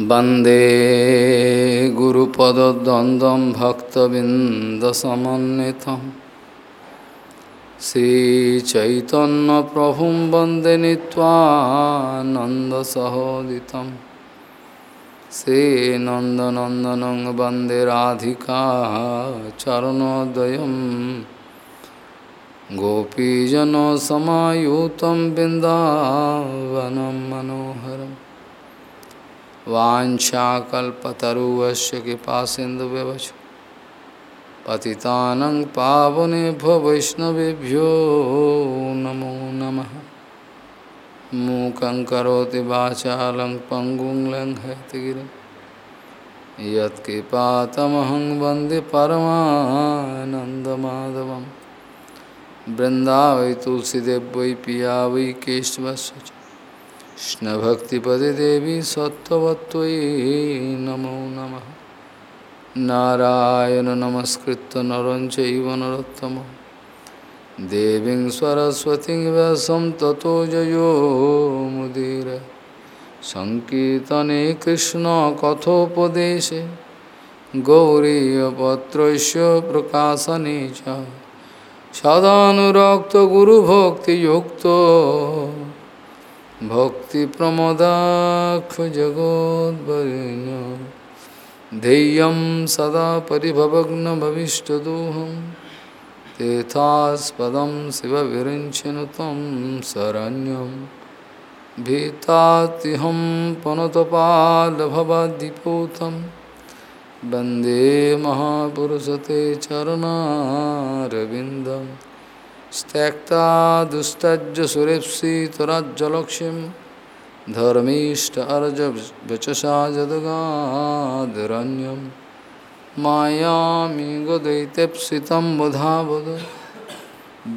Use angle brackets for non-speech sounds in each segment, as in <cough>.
वंदे गुरुपदद्वन्द्वं भक्तबिन्दसमन्वितं। श्रीचैतन्यप्रभुं वंदे नीत्वानन्दसहोदितं श्रीनन्दनन्दनं वंदे राधिका चरणोदयं। गोपीजनसमायुतं बिन्दावनं मनोहरम्। वाछाकल्पतरुवश्य कृपा पतितानं पावनेभ्यो वैष्णवेभ्यो नमो नमः। मूकं करोति वाचालं पङ्गुं लङ्घयतिगिरिं यत्कृपातमहं वंदे वृन्दावै तुलसीदेव पिया वै केशवस्य कृष्णभक्तिपदे देवी सत्त्ववत्त्वयि नमो नमः। नारायण नमस्कृत्य नरं चैव देवीं सरस्वतीं व्यासं ततो जयो मुदीर। सङ्कीर्तने कृष्णकथोपदेशे गौरीयपत्रस्य प्रकाशने च। सदानुरक्तगुरुभक्तियुक्तो भक्तिप्रमदाक्षजगोद्वरेण्य ध्येयं सदा परिभवग्नभविष्टदोहं तेथास्पदं शिवविरिञ्चनु तं शरण्यं। भीतातिहं पनुतपालभवद्दिपूतं वंदे महापुरुषते चरणारविन्दम्। त्यक्ता दुस्तज्ज सुरेप्सितराज्जलक्ष्मीं धर्मीष्ट अर्ज़ वचसा जदगादरण्यं मायामिङ्ग दैत्यप्सितं वधावद।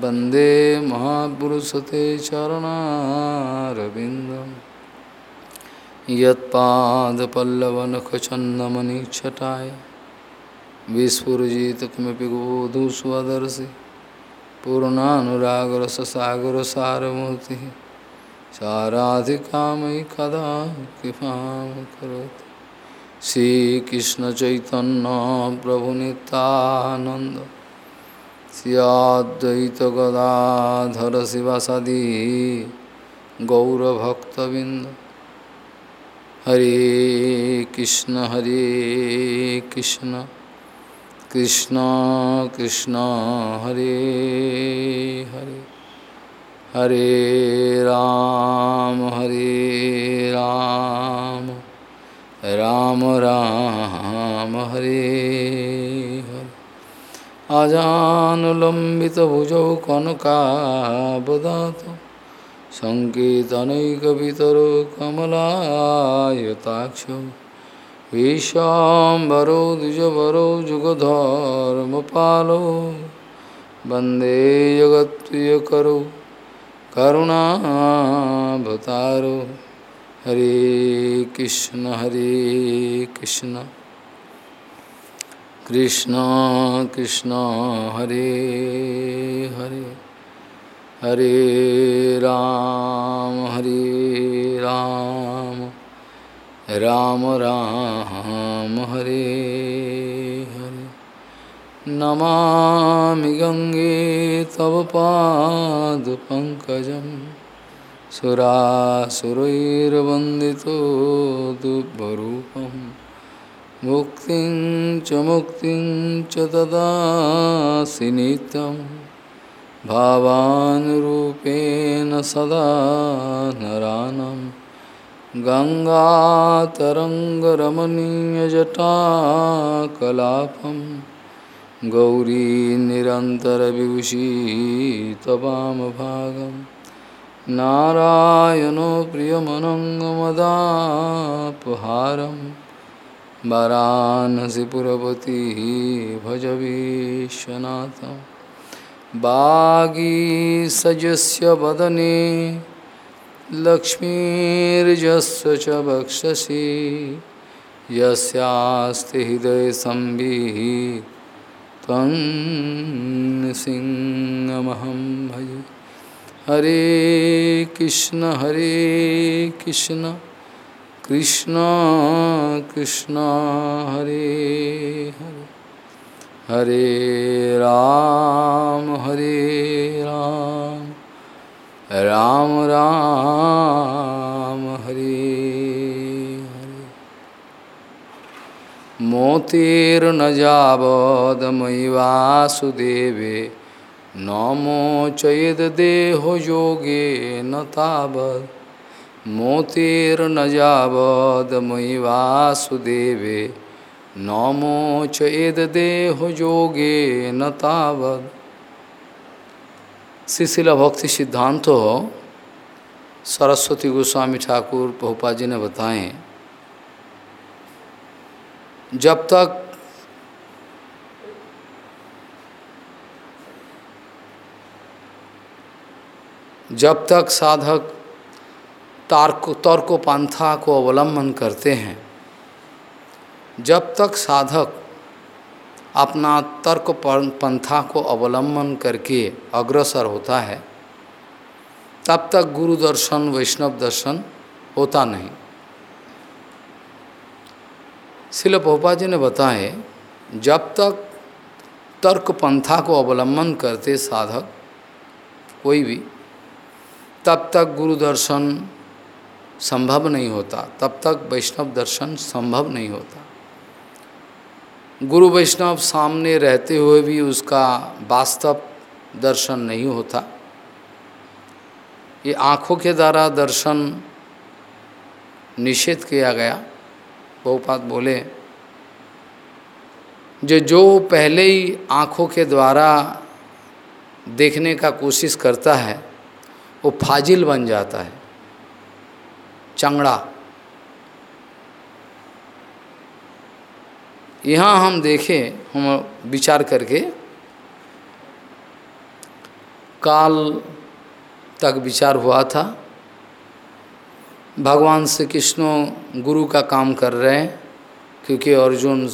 वंदे महापुरुषते चरणारविन्दं यत्पादपल्लवनखचन्दमनिच्छटाय। विस्फुरजित किमपि गोधु स्वदर्शि पूर्णानुरागर सागर सारमूर्ति साराधिका मयि कदा कृपा करोति। श्रीकृष्ण चैतन्य प्रभु नित्यानंद सियाद्वैत गदाधर शिवासादि गौरभक्तबिंद हरे कृष्ण हरे कृष्ण। कृष्ण कृष्ण, हरे हरे। हरे राम हरे राम। राम राम, हरे हरे। अजानुलम्बितभुजौ कनकावदात सङ्केतनैकवितरो कमलायताक्षौ विश्वाम्बरो द्विजवरो जुगधर्मपालो। वंदे जगत्प्रियकरो, करुणावतारो। हरे कृष्ण हरे कृष्ण। कृष्ण कृष्ण, हरे हरे। हरे राम हरे राम। राम राम हरे हरे। नमामि गङ्गे तव पादपङ्कजं। सुरासुरैर्वन्दितो दुर्बरूपं मुक्तिं च मुक्तिं च ददासि नित्यं। भावानुरूपेण सदा नरानम् गङ्गातरङ्गरमणीयजटाकलापं गौरी निरन्तरविभूषी तवामभागं नारायणो प्रियमनङ्गमदापहारं वरानसिपुरपति भजवीशनाथं वागीसजस्य वदने लक्ष्मीर्जस्य च वक्षसि यस्यास्ति हृदयसंवित् त्वं सिंहमहं भजे। हरे कृष्ण हरे कृष्ण कृष्ण कृष्ण, हरे हरे। हरे राम हरे राम। राम राम, हरे हरे। मोतिर्न जावद मयि वासुदेवे, नमो चेद देहो योगे न तावद। मोतिर्न जावद मयि वासुदेवे, नमो चेद देहो योगे न तावद। श्रीशिला भक्ति सिद्धांत हो, सरस्वती गोस्वामी ठाकुर पहुपा जी ने बताएँ, जब तक जब तक साधक तार्क तर्क पंथा को अवलंबन करते हैं, जब तक साधक अपना तर्क पंथा को अवलंबन करके अग्रसर होता है। तब तक गुरु दर्शन, वैष्णव दर्शन होता नहीं। शिल पोपा जी ने बताए जब तक तर्क पंथा को अवलंबन करते साधक कोई भी, तब तक गुरु दर्शन संभव नहीं होता, तब तक वैष्णव दर्शन संभव नहीं होता। गुरु वैष्णव सामने रहते हुए भी उसका वास्तव दर्शन नहीं होता। ये आँखों के द्वारा दर्शन निषेध किया गया। बहुपात बोले, जो जो पहले ही आँखों के द्वारा देखने का कोशिश करता है, वो फाजिल बन जाता है। चंगड़ा यहाँ हम देखें, हम विचार करके, काल तक विचार हुआ था। भगवान श्री कृष्ण गुरु का काम कर रहे हैं, क्योंकि अर्जुन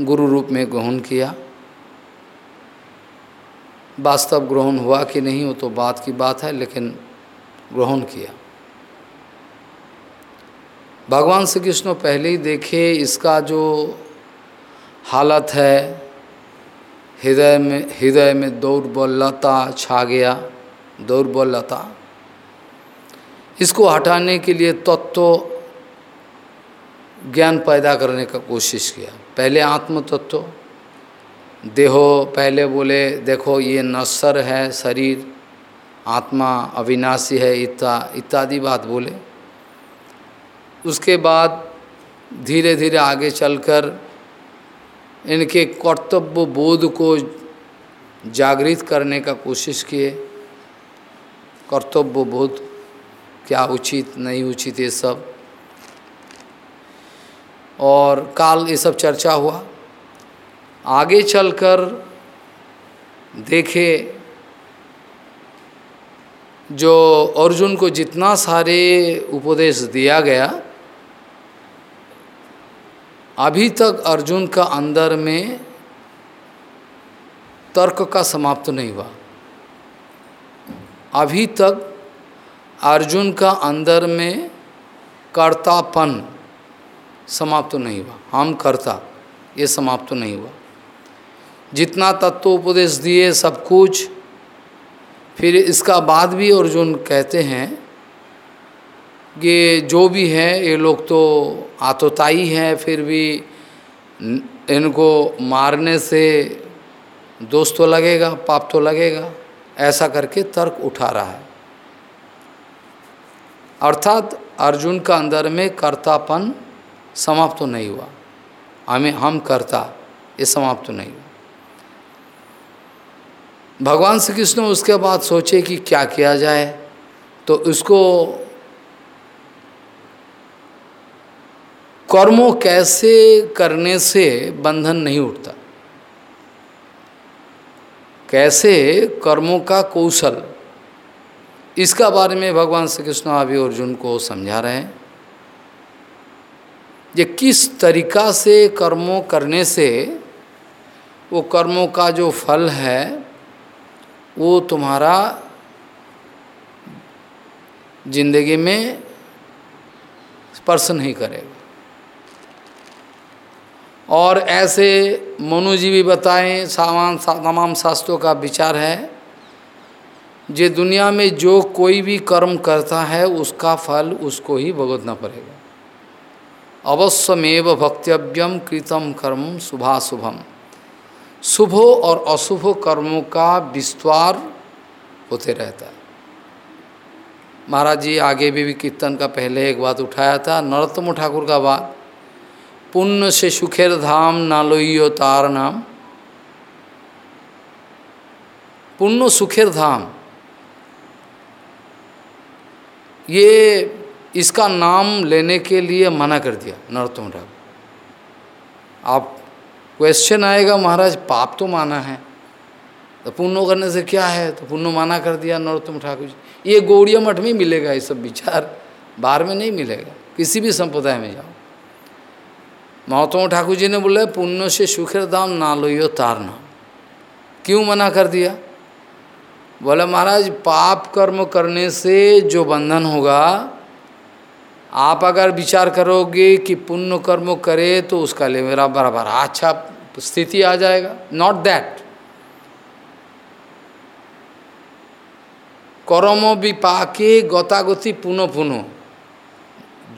गुरु रूप में ग्रहण किया। वास्तव ग्रहण हुआ कि नहीं, वो तो बात की बात है, लेकिन ग्रहण किया। भगवान श्री कृष्ण पहले ही देखे इसका जो हालत है, हृदय में हृदय में दौर्बल्यता छा गया दौर्बल्यता इसको हटाने के लिए तत्व ज्ञान पैदा करने का कोशिश किया। पहले आत्म तत्व देहो पहले बोले, देखो ये नश्वर है, शरीर, आत्मा अविनाशी है, इत्या, इत्यादि बात बोले। उसके बाद धीरे धीरे आगे चलकर इनके कर्तव्य बोध को जागृत करने का कोशिश किए। कर्तव्य बोध क्या उचित, नहीं उचित, ये सब। और काल ये सब चर्चा हुआ। आगे चलकर देखे जो अर्जुन को जितना सारे उपदेश दिया गया अभी तक अर्जुन का अंदर में तर्क का समाप्त नहीं हुआ। अभी तक अर्जुन का अंदर में कर्तापन समाप्त नहीं हुआ। हम कर्ता, ये समाप्त नहीं हुआ। जितना तत्व उपदेश दिए सब कुछ, फिर इसका बाद भी अर्जुन कहते हैं कि जो भी है, ये लोग तो आतोताई हैं, फिर भी इनको मारने से दोष तो लगेगा, पाप तो लगेगा। ऐसा करके तर्क उठा रहा है। अर्थात अर्जुन का अंदर में कर्तापन समाप्त तो नहीं हुआ। हमें, हम करता, ये समाप्त तो नहीं हुआ। भगवान श्री कृष्ण उसके बाद सोचे कि क्या किया जाए तो उसको कर्मों कैसे करने से बंधन नहीं उठता? कैसे कर्मों का कौशल? इसका बारे में भगवान श्री कृष्ण अभी अर्जुन को समझा रहे हैं। ये किस तरीका से कर्मों करने से वो कर्मों का जो फल है, वो तुम्हारा ज़िंदगी में स्पर्श नहीं करेगा? और ऐसे मनु जी भी बताएँ सामान तमाम शास्त्रों का विचार है जे दुनिया में जो कोई भी कर्म करता है उसका फल उसको ही भुगतना पड़ेगा। अवश्यमेव भक्तव्यम कृतम कर्म शुभाशुभम। शुभ और अशुभ कर्मों का विस्तार होते रहता है। महाराज जी आगे भी, भी कीर्तन का पहले एक बात उठाया था नरोत्तम ठाकुर का बात पुण्य से सुखेर धाम नालोइयो तार नाम। पुण्य सुखेर धाम। ये इसका नाम लेने के लिए मना कर दिया, नरोत्तम ठाकुर। आप क्वेश्चन आएगा, महाराज, पाप तो माना है। तो पुण्य करने से क्या है? तो पुण्य माना कर दिया नरोत्तम ठाकुर जी। ये गौड़िया मठ में मिलेगा ये सब विचार। बाहर में नहीं मिलेगा। किसी भी संप्रदाय में जाओ। महात्मा ठाकुर जी ने बोले, पुण्य से सुखेर दाम ना लो तार नाम क्यों मना कर दिया? बोले, महाराज, पाप कर्म करने से जो बंधन होगा, आप अगर विचार करोगे कि पुण्य कर्म करे तो उसका लिए मेरा बराबर अच्छा स्थिति आ जाएगा। नॉट दैट कर्म विपाके गतागति पुनः पुनः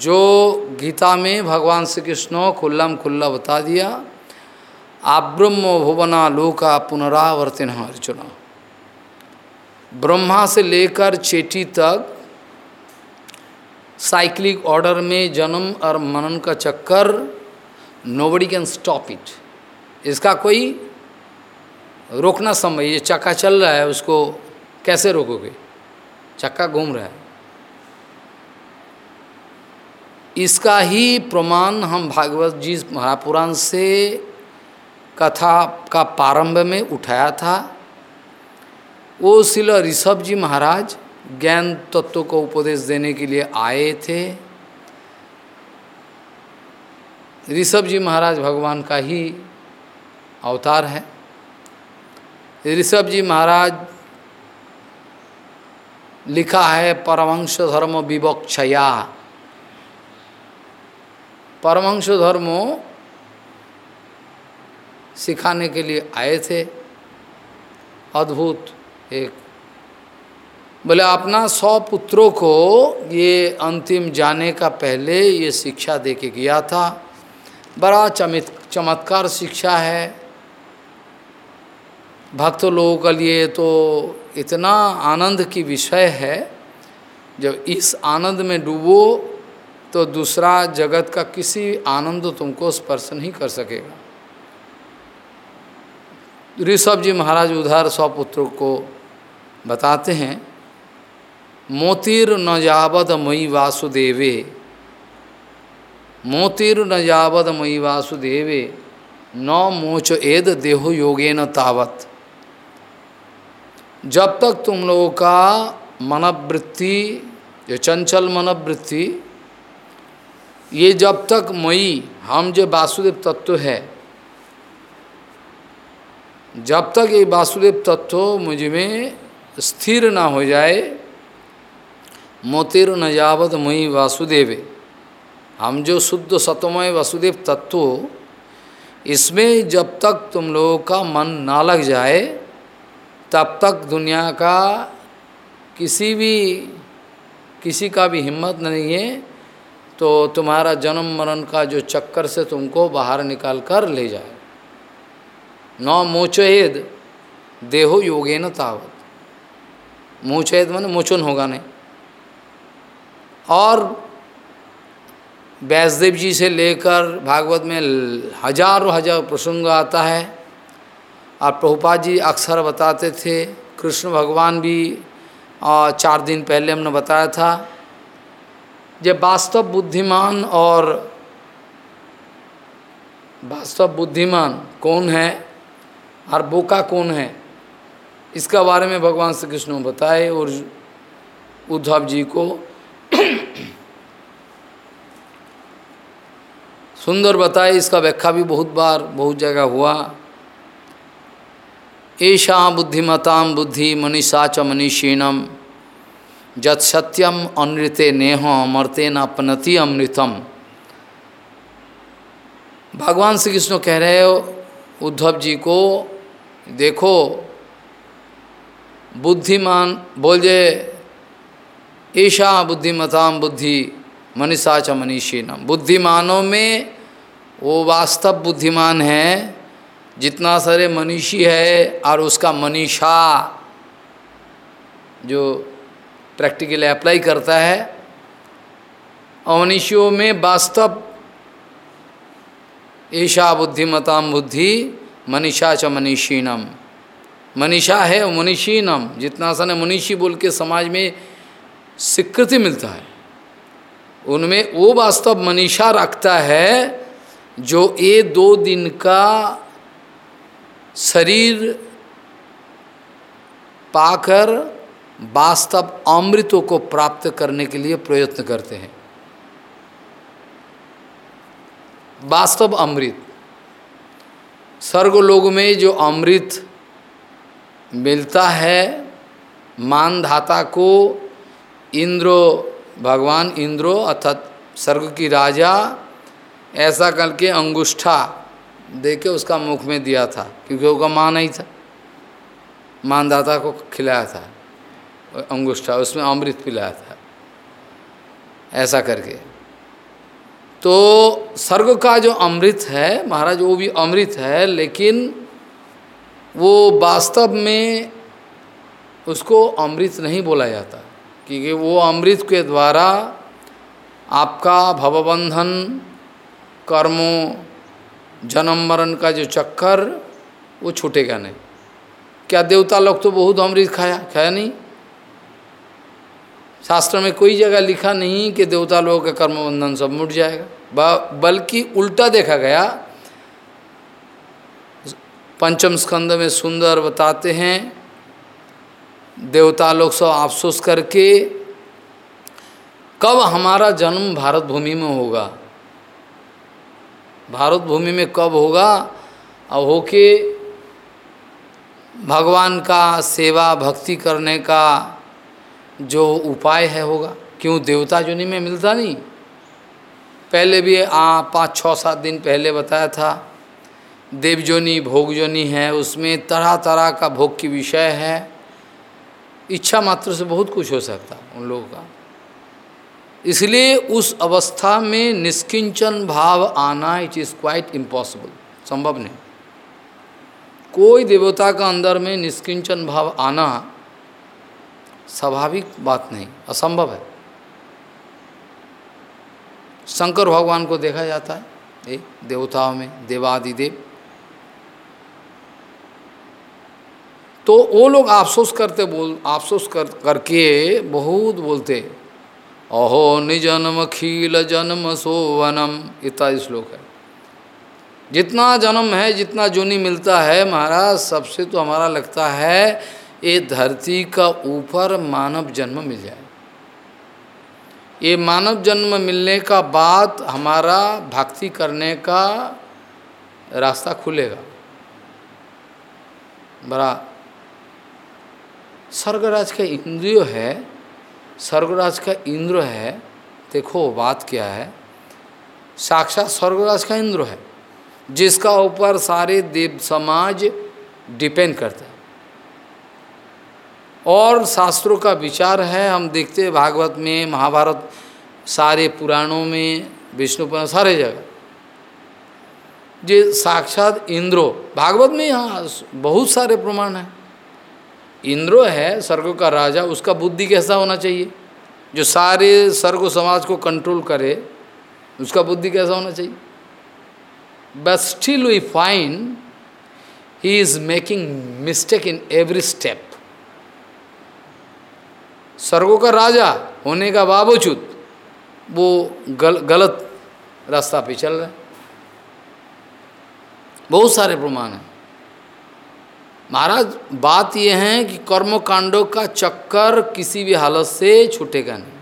जो गीता में भगवान श्री कृष्ण खुल्लम खुल्ला बता दिया आब्रह्म भुवना लोका पुनरावर्तिन अर्जुना। ब्रह्मा से लेकर चेटी तक साइक्लिक ऑर्डर में जन्म और मनन का चक्कर नोबडी कैन स्टॉप इट इसका कोई रोकना संभव, ये चक्का चल रहा है, उसको कैसे रोकोगे? चक्का घूम रहा है। इसका ही प्रमाण हम भागवत जी महापुराण से कथा का प्रारंभ में उठाया था। वो शिल ऋषभ जी महाराज ज्ञान तत्व को उपदेश देने के लिए आए थे। ऋषभ जी महाराज भगवान का ही अवतार है। ऋषभ जी महाराज लिखा है परमंश धर्म विवक्षया। परमंश धर्म सिखाने के लिए आए थे। अद्भुत एक। बोले, अपना सौ पुत्रों को ये अंतिम जाने का पहले ये शिक्षा दे के गया था। बड़ा चमित, चमत्कार शिक्षा है। भक्त लोगों के लिए तो इतना आनंद की विषय है। जब इस आनंद में डूबो तो दूसरा जगत का किसी आनंद तुमको स्पर्श नहीं कर सकेगा। ऋषभ जी महाराज उधर सौ पुत्रों को बताते हैं, मोतिर न जावद मई वासुदेवे, मोतिर न जावद मई वासुदेवे, न मोच एद देहो योगे न तावत। जब तक तुम लोगों का मनवृत्ति जो चंचल मनवृत्ति ये जब तक मई, हम जो वासुदेव तत्व है। जब तक ये वासुदेव तत्व मुझमें स्थिर ना हो जाए, मोतिर न जावत मई वासुदेव। हम जो शुद्ध सतमय वासुदेव तत्व, इसमें जब तक तुम लोगों का मन ना लग जाए, तब तक दुनिया का किसी भी, किसी का भी हिम्मत नहीं है तो तुम्हारा जन्म मरण का जो चक्कर से तुमको बाहर निकाल कर ले जाए। न मोचेद देहो योगे न तावत। मोचेद मन मोचन होगा नहीं। और व्यासदेव जी से लेकर भागवत में हज़ारों हज़ार प्रसंग आता है। और प्रभुपाद जी अक्सर बताते थे। कृष्ण भगवान भी चार दिन पहले हमने बताया था। जब वास्तव बुद्धिमान और वास्तव बुद्धिमान कौन है और बोका कौन है, इसका बारे में भगवान श्री कृष्ण बताए और उद्धव जी को सुंदर बताए इसका व्याख्या भी बहुत बार, बहुत जगह हुआ। ऐशा बुद्धिमताम बुद्धि मनीषा च मनीषीणम जत सत्यम अनृते नेह अमरते न अपनति अमृतम। भगवान श्री कृष्ण कह रहे हो, उद्धव जी को, देखो, बुद्धिमान, बोल जे, ईशा बुद्धिमताम बुद्धि, मनीषा च मनीषी नम बुद्धिमानों में वो वास्तव बुद्धिमान है, जितना सारे मनीषी है, और उसका मनीषा, जो प्रैक्टिकली अप्लाई करता है। अमनीषियों में वास्तव ईशा बुद्धिमताम बुद्धि, मनीषा च मनीषीनम। मनीषा है, मनीषीनम। जितना सा मनीषी बोल के समाज में स्वीकृति मिलता है। उनमें वो वास्तव मनीषा रखता है जो ये दो दिन का शरीर पाकर वास्तव अमृतों को प्राप्त करने के लिए प्रयत्न करते हैं। वास्तव अमृत। स्वर्ग में जो अमृत मिलता है, मानधाता को इंद्रो, भगवान इंद्रो अर्थात स्वर्ग की राजा, ऐसा करके अंगुष्ठा दे के उसका मुख में दिया था, क्योंकि उसका माँ नहीं था। मानदाता को खिलाया था। अंगुष्ठा उसमें अमृत पिलाया था। ऐसा करके। तो स्वर्ग का जो अमृत है, महाराज, वो भी अमृत है, लेकिन वो वास्तव में उसको अमृत नहीं बोला जाता, क्योंकि वो अमृत के द्वारा आपका भवबंधन, कर्मों, जन्म मरण का जो चक्कर, वो छूटेगा नहीं। क्या देवता लोग तो बहुत अमृत खाया खाया नहीं? शास्त्र में कोई जगह लिखा नहीं कि देवता लोगों का कर्म बंधन सब मुट जाएगा। बल्कि उल्टा देखा गया। पंचम स्कंद में सुंदर बताते हैं, देवता लोग सब अफसोस करके, कब हमारा जन्म भारत भूमि में होगा? भारत भूमि में कब होगा? और होके भगवान का सेवा, भक्ति करने का जो उपाय है होगा। क्यों देवता जोनी में मिलता नहीं? पहले भी, आ, पाँच छः सात दिन पहले बताया था देवजोनी भोगजोनी है, उसमें तरह तरह का भोग की विषय है। इच्छा मात्र से बहुत कुछ हो सकता उन लोगों का। इसलिए उस अवस्था में निष्किंचन भाव आना इट इज़ क्वाइट इम्पॉसिबल संभव नहीं। कोई देवता का अंदर में निष्किंचन भाव आना स्वाभाविक बात नहीं, असंभव है। शंकर भगवान को देखा जाता है, ये देवताओं में, देवादिदेव। तो वो लोग अफसोस करते बोल, अफसोस कर, करके बहुत बोलते, अहो, निजन्म खील जन्म सोवनम इत्यादि श्लोक है। जितना जन्म है, जितना जोनी मिलता है, महाराज, सबसे तो हमारा लगता है ये धरती का ऊपर मानव जन्म मिल जाए। ये मानव जन्म मिलने का बाद हमारा भक्ति करने का रास्ता खुलेगा। बड़ा स्वर्गराज का इंद्रिय है, स्वर्गराज का इंद्र है, देखो बात क्या है। साक्षात स्वर्गराज का इंद्र है, जिसका ऊपर सारे देव समाज डिपेंड करता है। और शास्त्रों का विचार है। हम देखते हैं भागवत में, महाभारत, सारे पुराणों में, विष्णु पुराण, सारे जगह। जे साक्षात इंद्रो। भागवत में यहाँ बहुत सारे प्रमाण हैं। इंद्रो है स्वर्ग का राजा, उसका बुद्धि कैसा होना चाहिए? जो सारे स्वर्ग समाज को कंट्रोल करे, उसका बुद्धि कैसा होना चाहिए? But still we fine he is making mistake in every step स्वर्गों का राजा होने का बावजूद वो गल, गलत रास्ता पे चल रहे बहुत सारे प्रमाण हैं। महाराज बात यह है कि कर्म कांडों का चक्कर किसी भी हालत से छूटेगा नहीं।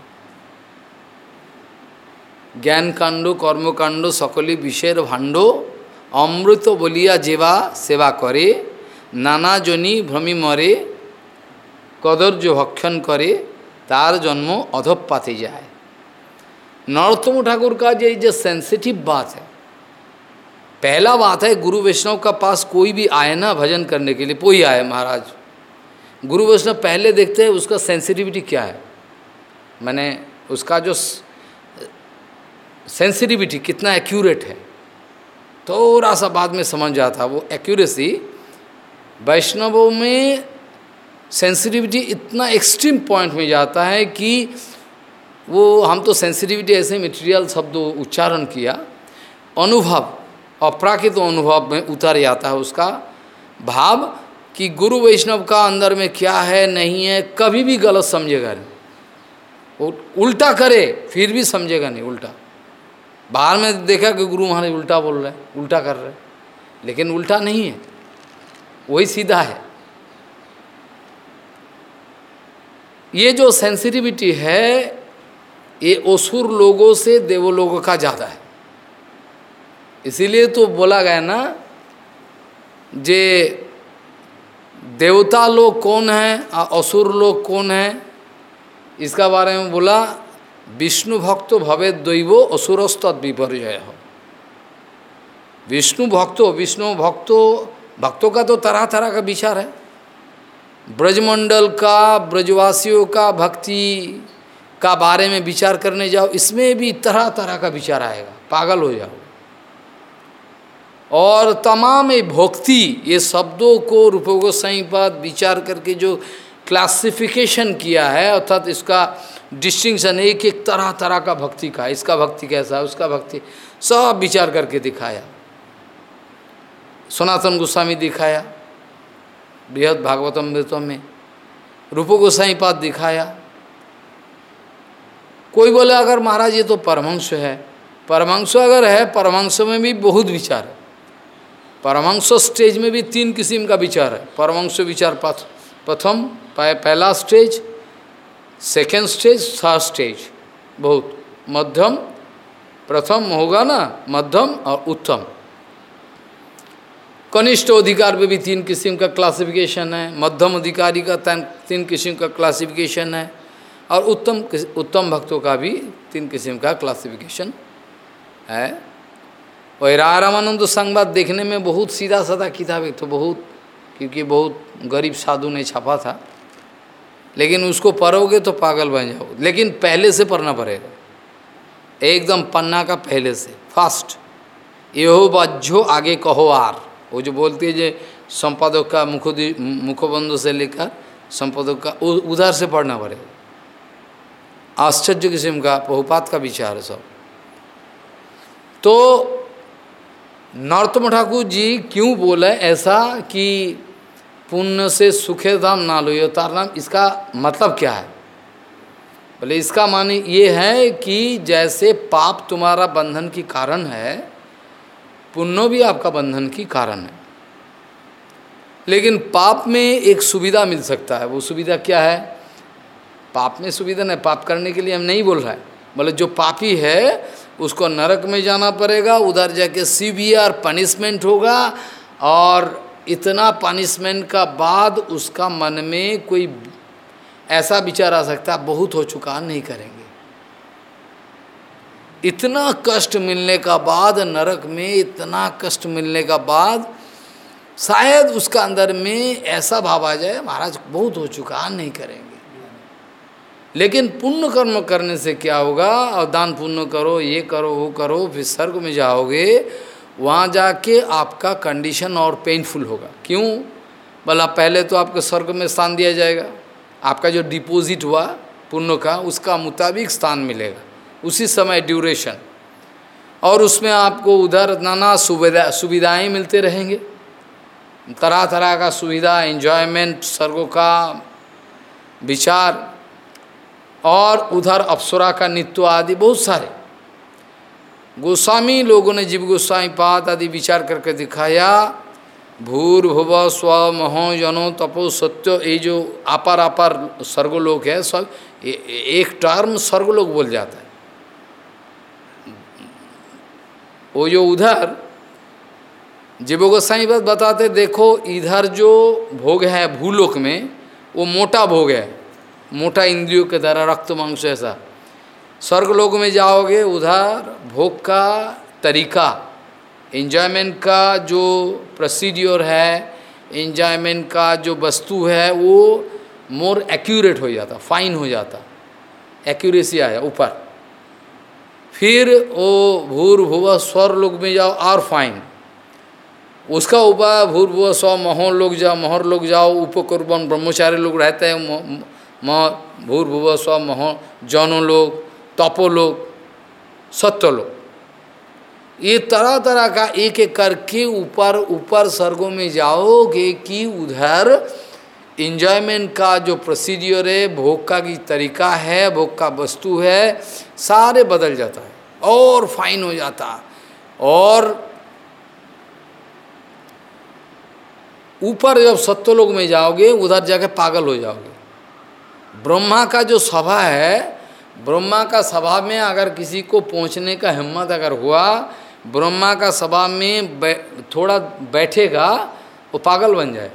ज्ञान कांडो कर्म कांडो सकली विषय भाण्डो अमृत बलिया जेवा सेवा करे नाना जनी भ्रमी कदर्ज भक्षण करे तार जन्म अधपाते जाए नरोत्तम ठाकुर का ये जो सेंसिटिव बात है पहला बात है गुरु वैष्णव का पास कोई भी आए ना भजन करने के लिए कोई आए महाराज गुरु वैष्णव पहले देखते हैं उसका सेंसिटिविटी क्या है मैंने उसका जो सेंसिटिविटी कितना एक्यूरेट है थोड़ा सा बाद में समझ जाता वो एक्यूरेसी वैष्णवों में सेंसिटिविटी इतना एक्सट्रीम पॉइंट में जाता है कि वो, हम तो सेंसिटिविटी ऐसे मटेरियल शब्द उच्चारण किया, अनुभव, अप्राकृत अनुभव में उतर जाता है उसका भाव कि गुरु वैष्णव का अंदर में क्या है, नहीं है, कभी भी गलत समझेगा नहीं। वो उल्टा करे, फिर भी समझेगा नहीं, उल्टा। बाहर में देखा कि गुरु महाराज उल्टा बोल रहे हैं, उल्टा कर रहे हैं, लेकिन उल्टा नहीं है। वही सीधा है। ये जो सेंसिटिविटी है, ये असुर लोगों से देवो लोगों का ज़्यादा है। इसीलिए तो बोला गया ना, जे देवता लोग कौन है और असुर लोग कौन है, इसका बारे में बोला, विष्णु भक्त भवे दैव असुरस्तद विपर्य हो। विष्णु भक्तो विष्णु भक्तो, भक्तों का तो तरह तरह का विचार है। ब्रजमंडल का, ब्रजवासियों का, भक्ति का बारे में विचार करने जाओ, इसमें भी तरह तरह का विचार आएगा। पागल हो जाओ। और तमाम ये भक्ति, ये शब्दों को, रूप गोसाई पर विचार करके जो क्लासिफिकेशन किया है, अर्थात इसका डिस्टिंक्शन एक एक तरह तरह का भक्ति का, इसका भक्ति कैसा है, उसका भक्ति, सब विचार करके दिखाया। सनातन गोस्वामी दिखाया। बृहद भागवतम मृतम में। रूप गोसाई पाद दिखाया। कोई बोले, अगर महाराज, ये तो परमंश है। परमंश अगर है परमंश में भी बहुत विचार है। परमंश स्टेज में भी तीन किस्म का विचार है। परमंश विचार प्रथम पहला stage, second stage, third stage, बहुत। मध्यम, प्रथम होगा ना, मध्यम और उत्तम। कनिष्ठ अधिकार में भी तीन किस्म का क्लासिफिकेशन है, मध्यम अधिकारी का तीन किस्म का क्लासिफिकेशन है, और उत्तम उत्तम भक्तों का भी तीन किस्म का क्लासिफिकेशन है। और रामानंद संवाद देखने में बहुत सीधा साधा किताब एक तो बहुत, क्योंकि बहुत गरीब साधु ने छापा था। लेकिन उसको पढ़ोगे तो पागल बन जाओ लेकिन पहले से पढ़ना पड़ेगा। एकदम पन्ना का पहले से फास्ट ये हो बज्झो आगे कहो आर। वो जो बोलती है जो संपादक का मुख मुखबंधु से लेकर संपादक का उधर से पढ़ना पड़ेगा आश्चर्य किस्म का, बहुपात का विचार है सब। तो नरोत्तम ठाकुर जी क्यों बोले ऐसा कि पुण्य से सुखे धाम ना लो तार नाम, इसका मतलब क्या है? बोले, इसका माने ये है कि जैसे पाप तुम्हारा बंधन की कारण है पुण्य भी आपका बंधन की कारण है। लेकिन पाप में एक सुविधा मिल सकता है। वो सुविधा क्या है? पाप में सुविधा नहीं, पाप करने के लिए हम नहीं बोल रहे हैं। बोले, जो पापी है, उसको नरक में जाना पड़ेगा, उधर जाके सीवियर पनिशमेंट होगा और इतना पनिशमेंट का बाद उसका मन में कोई ऐसा विचार आ सकता, बहुत हो चुका, नहीं करेंगे। इतना कष्ट मिलने का बाद, नरक में इतना कष्ट मिलने का बाद, शायद उसका अंदर में ऐसा भाव आ जाए, महाराज, बहुत हो चुका नहीं करेंगे। लेकिन पुण्य कर्म करने से क्या होगा? और दान पुण्य करो, ये करो, वो करो, फिर स्वर्ग में जाओगे, वहाँ जाके आपका कंडीशन और पेनफुल होगा। क्यों? भला पहले तो आपको स्वर्ग में स्थान दिया जाएगा। आपका जो डिपॉजिट हुआ, पुण्य का, उसका मुताबिक स्थान मिलेगा। उसी समय ड्यूरेशन और उसमें आपको उधर नाना सुविधा, सुविधाएँ मिलते रहेंगे। तरह तरह का सुविधा एंजॉयमेंट स्वर्गों का विचार, और उधर अप्सरा का नित्य आदि बहुत सारे। गोस्वामी लोगों ने जीव गोस्वामी पात आदि विचार करके दिखाया भूर्भुव स्व महो जनो तपो सत्य, ये जो आपार अपर स्वर्गलोक है, सब एक टर्म स्वर्गलोक बोल जाता है। वो जो उधर, जीव गोसाई बस बताते, देखो इधर जो भोग है भूलोक में, वो मोटा भोग है, मोटा इंद्रियों के द्वारा रक्त मांस ऐसा। स्वर्ग लोग में जाओगे, उधर भोग का तरीका इंजॉयमेंट का जो प्रोसीड्योर है इंजॉयमेंट का जो वस्तु है, वो मोर एक्यूरेट हो जाता फाइन हो जाता। एक्यूरेसी आया, ऊपर। फिर वो भूर भुव स्वर लोग में जाओ और फाइन। उसका उपाय भूर भुव स्व महोर लोग जाओ मोहर लोग जाओ, उपकुर्बन, ब्रह्मचारी लोग रहते हैं भूर भुव स्व मोहर जौनों लोग, तपो लोग सत्य लोग। ये तरह तरह का एक एक करके ऊपर ऊपर स्वर्गों में जाओगे कि उधर इंजॉयमेंट का जो प्रोसीडियर है, भोग का की तरीका है, भोग का वस्तु है, सारे बदल जाता है। और फाइन हो जाता। और ऊपर जब सत्यलोक में जाओगे उधर जाके पागल हो जाओगे। ब्रह्मा का जो सभा है ब्रह्मा का सभा में अगर किसी को पहुँचने का हिम्मत अगर हुआ ब्रह्मा का सभा में बै, थोड़ा बैठेगा वो पागल बन जाए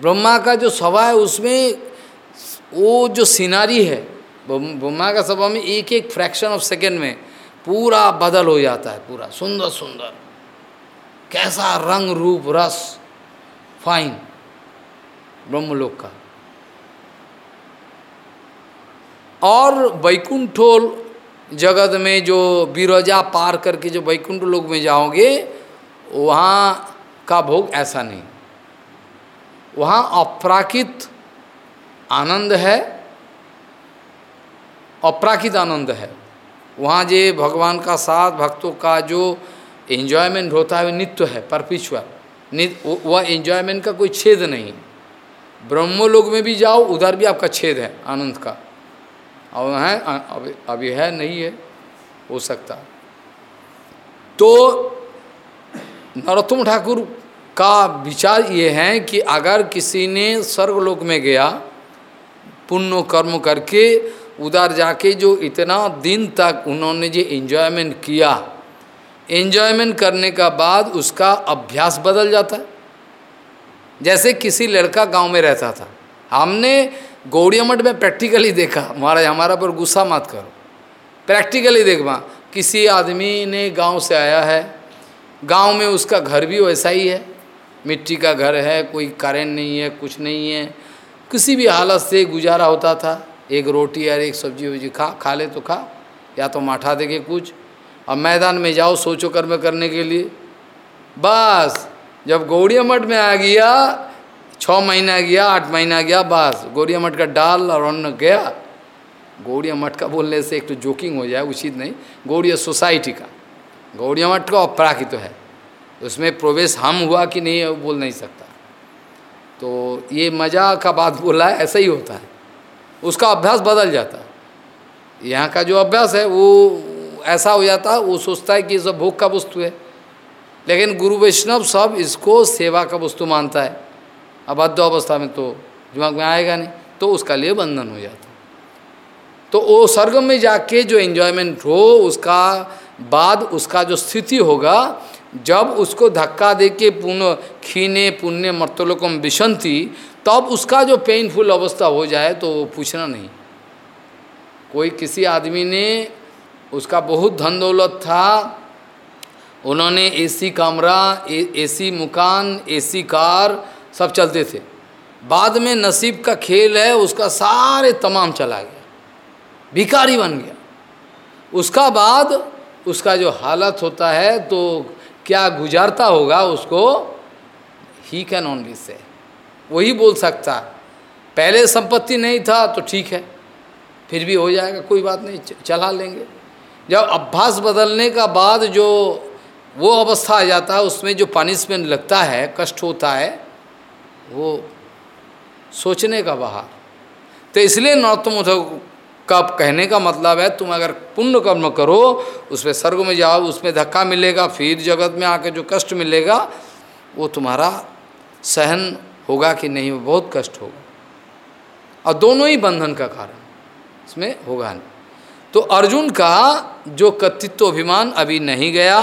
ब्रह्मा का जो सभा है उसमें वो जो सीनारी है ब्रह्मा का सभा में एक एक फ्रैक्शन ऑफ़ सेकेंड में पूरा बदल हो जाता है, पूरा। सुंदर सुंदर। कैसा रंग, रूप, रस फाइन ब्रह्मलोक का। और वैकुंठोल जगत में जो बिरजा पार करके जो वैकुंठ लोक में जाओगे, वहाँ का भोग ऐसा नहीं। वहाँ अपराकित आनंद है अपराकित आनंद है। वहाँ जे भगवान का साथ, भक्तों का जो एंजॉयमेंट होता है, वो नित्य है परपिचुअल वह एंजॉयमेंट का कोई छेद नहीं ब्रह्मलोक में भी जाओ, उधर भी आपका छेद है, आनंद का। और है अभी अभी है, नहीं है, हो सकता। तो नरोत्तम ठाकुर का विचार ये है कि अगर किसी ने स्वर्गलोक में गया, पुण्य कर्म करके उधर जाके जो इतना दिन तक उन्होंने जो एंजॉयमेंट किया। एंजॉयमेंट करने का बाद उसका अभ्यास बदल जाता है। जैसे किसी लड़का गाँव में रहता था। हमने गौड़िया मठ में प्रैक्टिकली देखा, महाराज, हमारा पर गुस्सा मत करो। प्रैक्टिकली देखवा किसी आदमी ने गाँव से आया है। गाँव में उसका घर भी वैसा ही है। मिट्टी का घर है, कोई करेंट नहीं है, कुछ नहीं है। किसी भी हालत से गुजारा होता था। एक रोटी और एक सब्ज़ी वब्जी खा खा ले तो खा, या तो माठा देके कुछ अब मैदान में जाओ सोचो कर्म करने के लिए। बस, जब गौड़िया मठ में आ गया छः महीना गया, आठ महीना गया, बस, गौड़िया मठ का डाल और अन्न गया। गौड़िया मठ का बोलने से एक तो जोकिंग हो जाए, उचित नहीं। गौड़िया सोसाइटी का। गौड़िया मठ का अपराकित तो है। उसमें प्रवेश हम हुआ कि नहीं बोल नहीं सकता। तो ये मज़ा का बात बोला है ऐसा ही होता है। उसका अभ्यास बदल जाता। है यहाँ का जो अभ्यास है, वो ऐसा हो जाता है वो सोचता है कि सब भोग का वस्तु है। लेकिन गुरु वैष्णव सब इसको सेवा का वस्तु मानता है। अबद्ध अवस्था में तो दिमाग में आएगा नहीं तो उसका लिए बंधन हो जाता। तो वो स्वर्ग में जाके जो एंजॉयमेंट हो, उसका बाद उसका जो स्थिति होगा, जब उसको धक्का दे के पुण्य खीने पुण्य मर्तलोकम विशंति तब उसका जो पेनफुल अवस्था हो जाए तो वो पूछना नहीं। कोई किसी आदमी ने उसका बहुत धन दौलत था, उन्होंने एसी कमरा एसी मकान एसी कार, सब चलते थे। बाद में नसीब का खेल है, उसका सारे तमाम चला गया। भिकारी बन गया। उसका बाद उसका जो हालत होता है तो क्या गुजारता होगा उसको ही कैन ओनली से वही बोल सकता। पहले संपत्ति नहीं था तो ठीक है, फिर भी हो जाएगा, कोई बात नहीं चला लेंगे। जब अभ्यास बदलने का बाद जो वो अवस्था आ जाता है, उसमें जो पनिशमेंट लगता है, कष्ट होता है, वो सोचने का बाहर। तो इसलिए नौतम का कहने का मतलब है, तुम अगर पुण्य कर्म करो, उसमें स्वर्ग में जाओ, उसमें धक्का मिलेगा, फिर जगत में आके जो कष्ट मिलेगा, वो तुम्हारा सहन होगा कि नहीं बहुत कष्ट होगा। और दोनों ही बंधन का कारण, इसमें होगा नहीं। तो अर्जुन का जो कतित्व अभिमान अभी नहीं गया,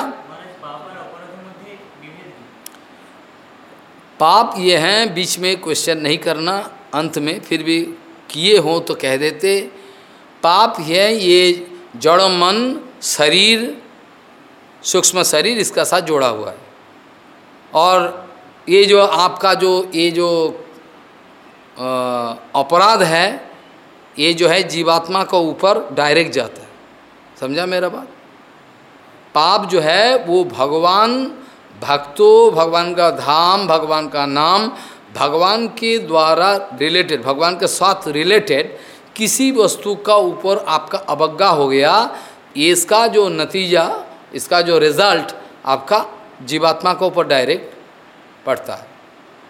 पाप ये हैं, बीच में क्वेश्चन नहीं करना, अंत में फिर भी किए हो तो कह देते। पाप है ये जड़, मन, शरीर, सूक्ष्म शरीर इसका साथ जोड़ा हुआ है। और ये जो आपका जो, ये जो अपराध है, ये जो है जीवात्मा का ऊपर डायरेक्ट जाता है। समझा मेरा बात? पाप जो है, वो भगवान, भक्तों, भगवान का धाम, भगवान का नाम, भगवान के द्वारा रिलेटेड भगवान के साथ रिलेटेड किसी वस्तु का ऊपर आपका अवज्ञा हो गया इसका जो नतीजा, इसका जो रिज़ल्ट आपका जीवात्मा के ऊपर डायरेक्ट पड़ता है।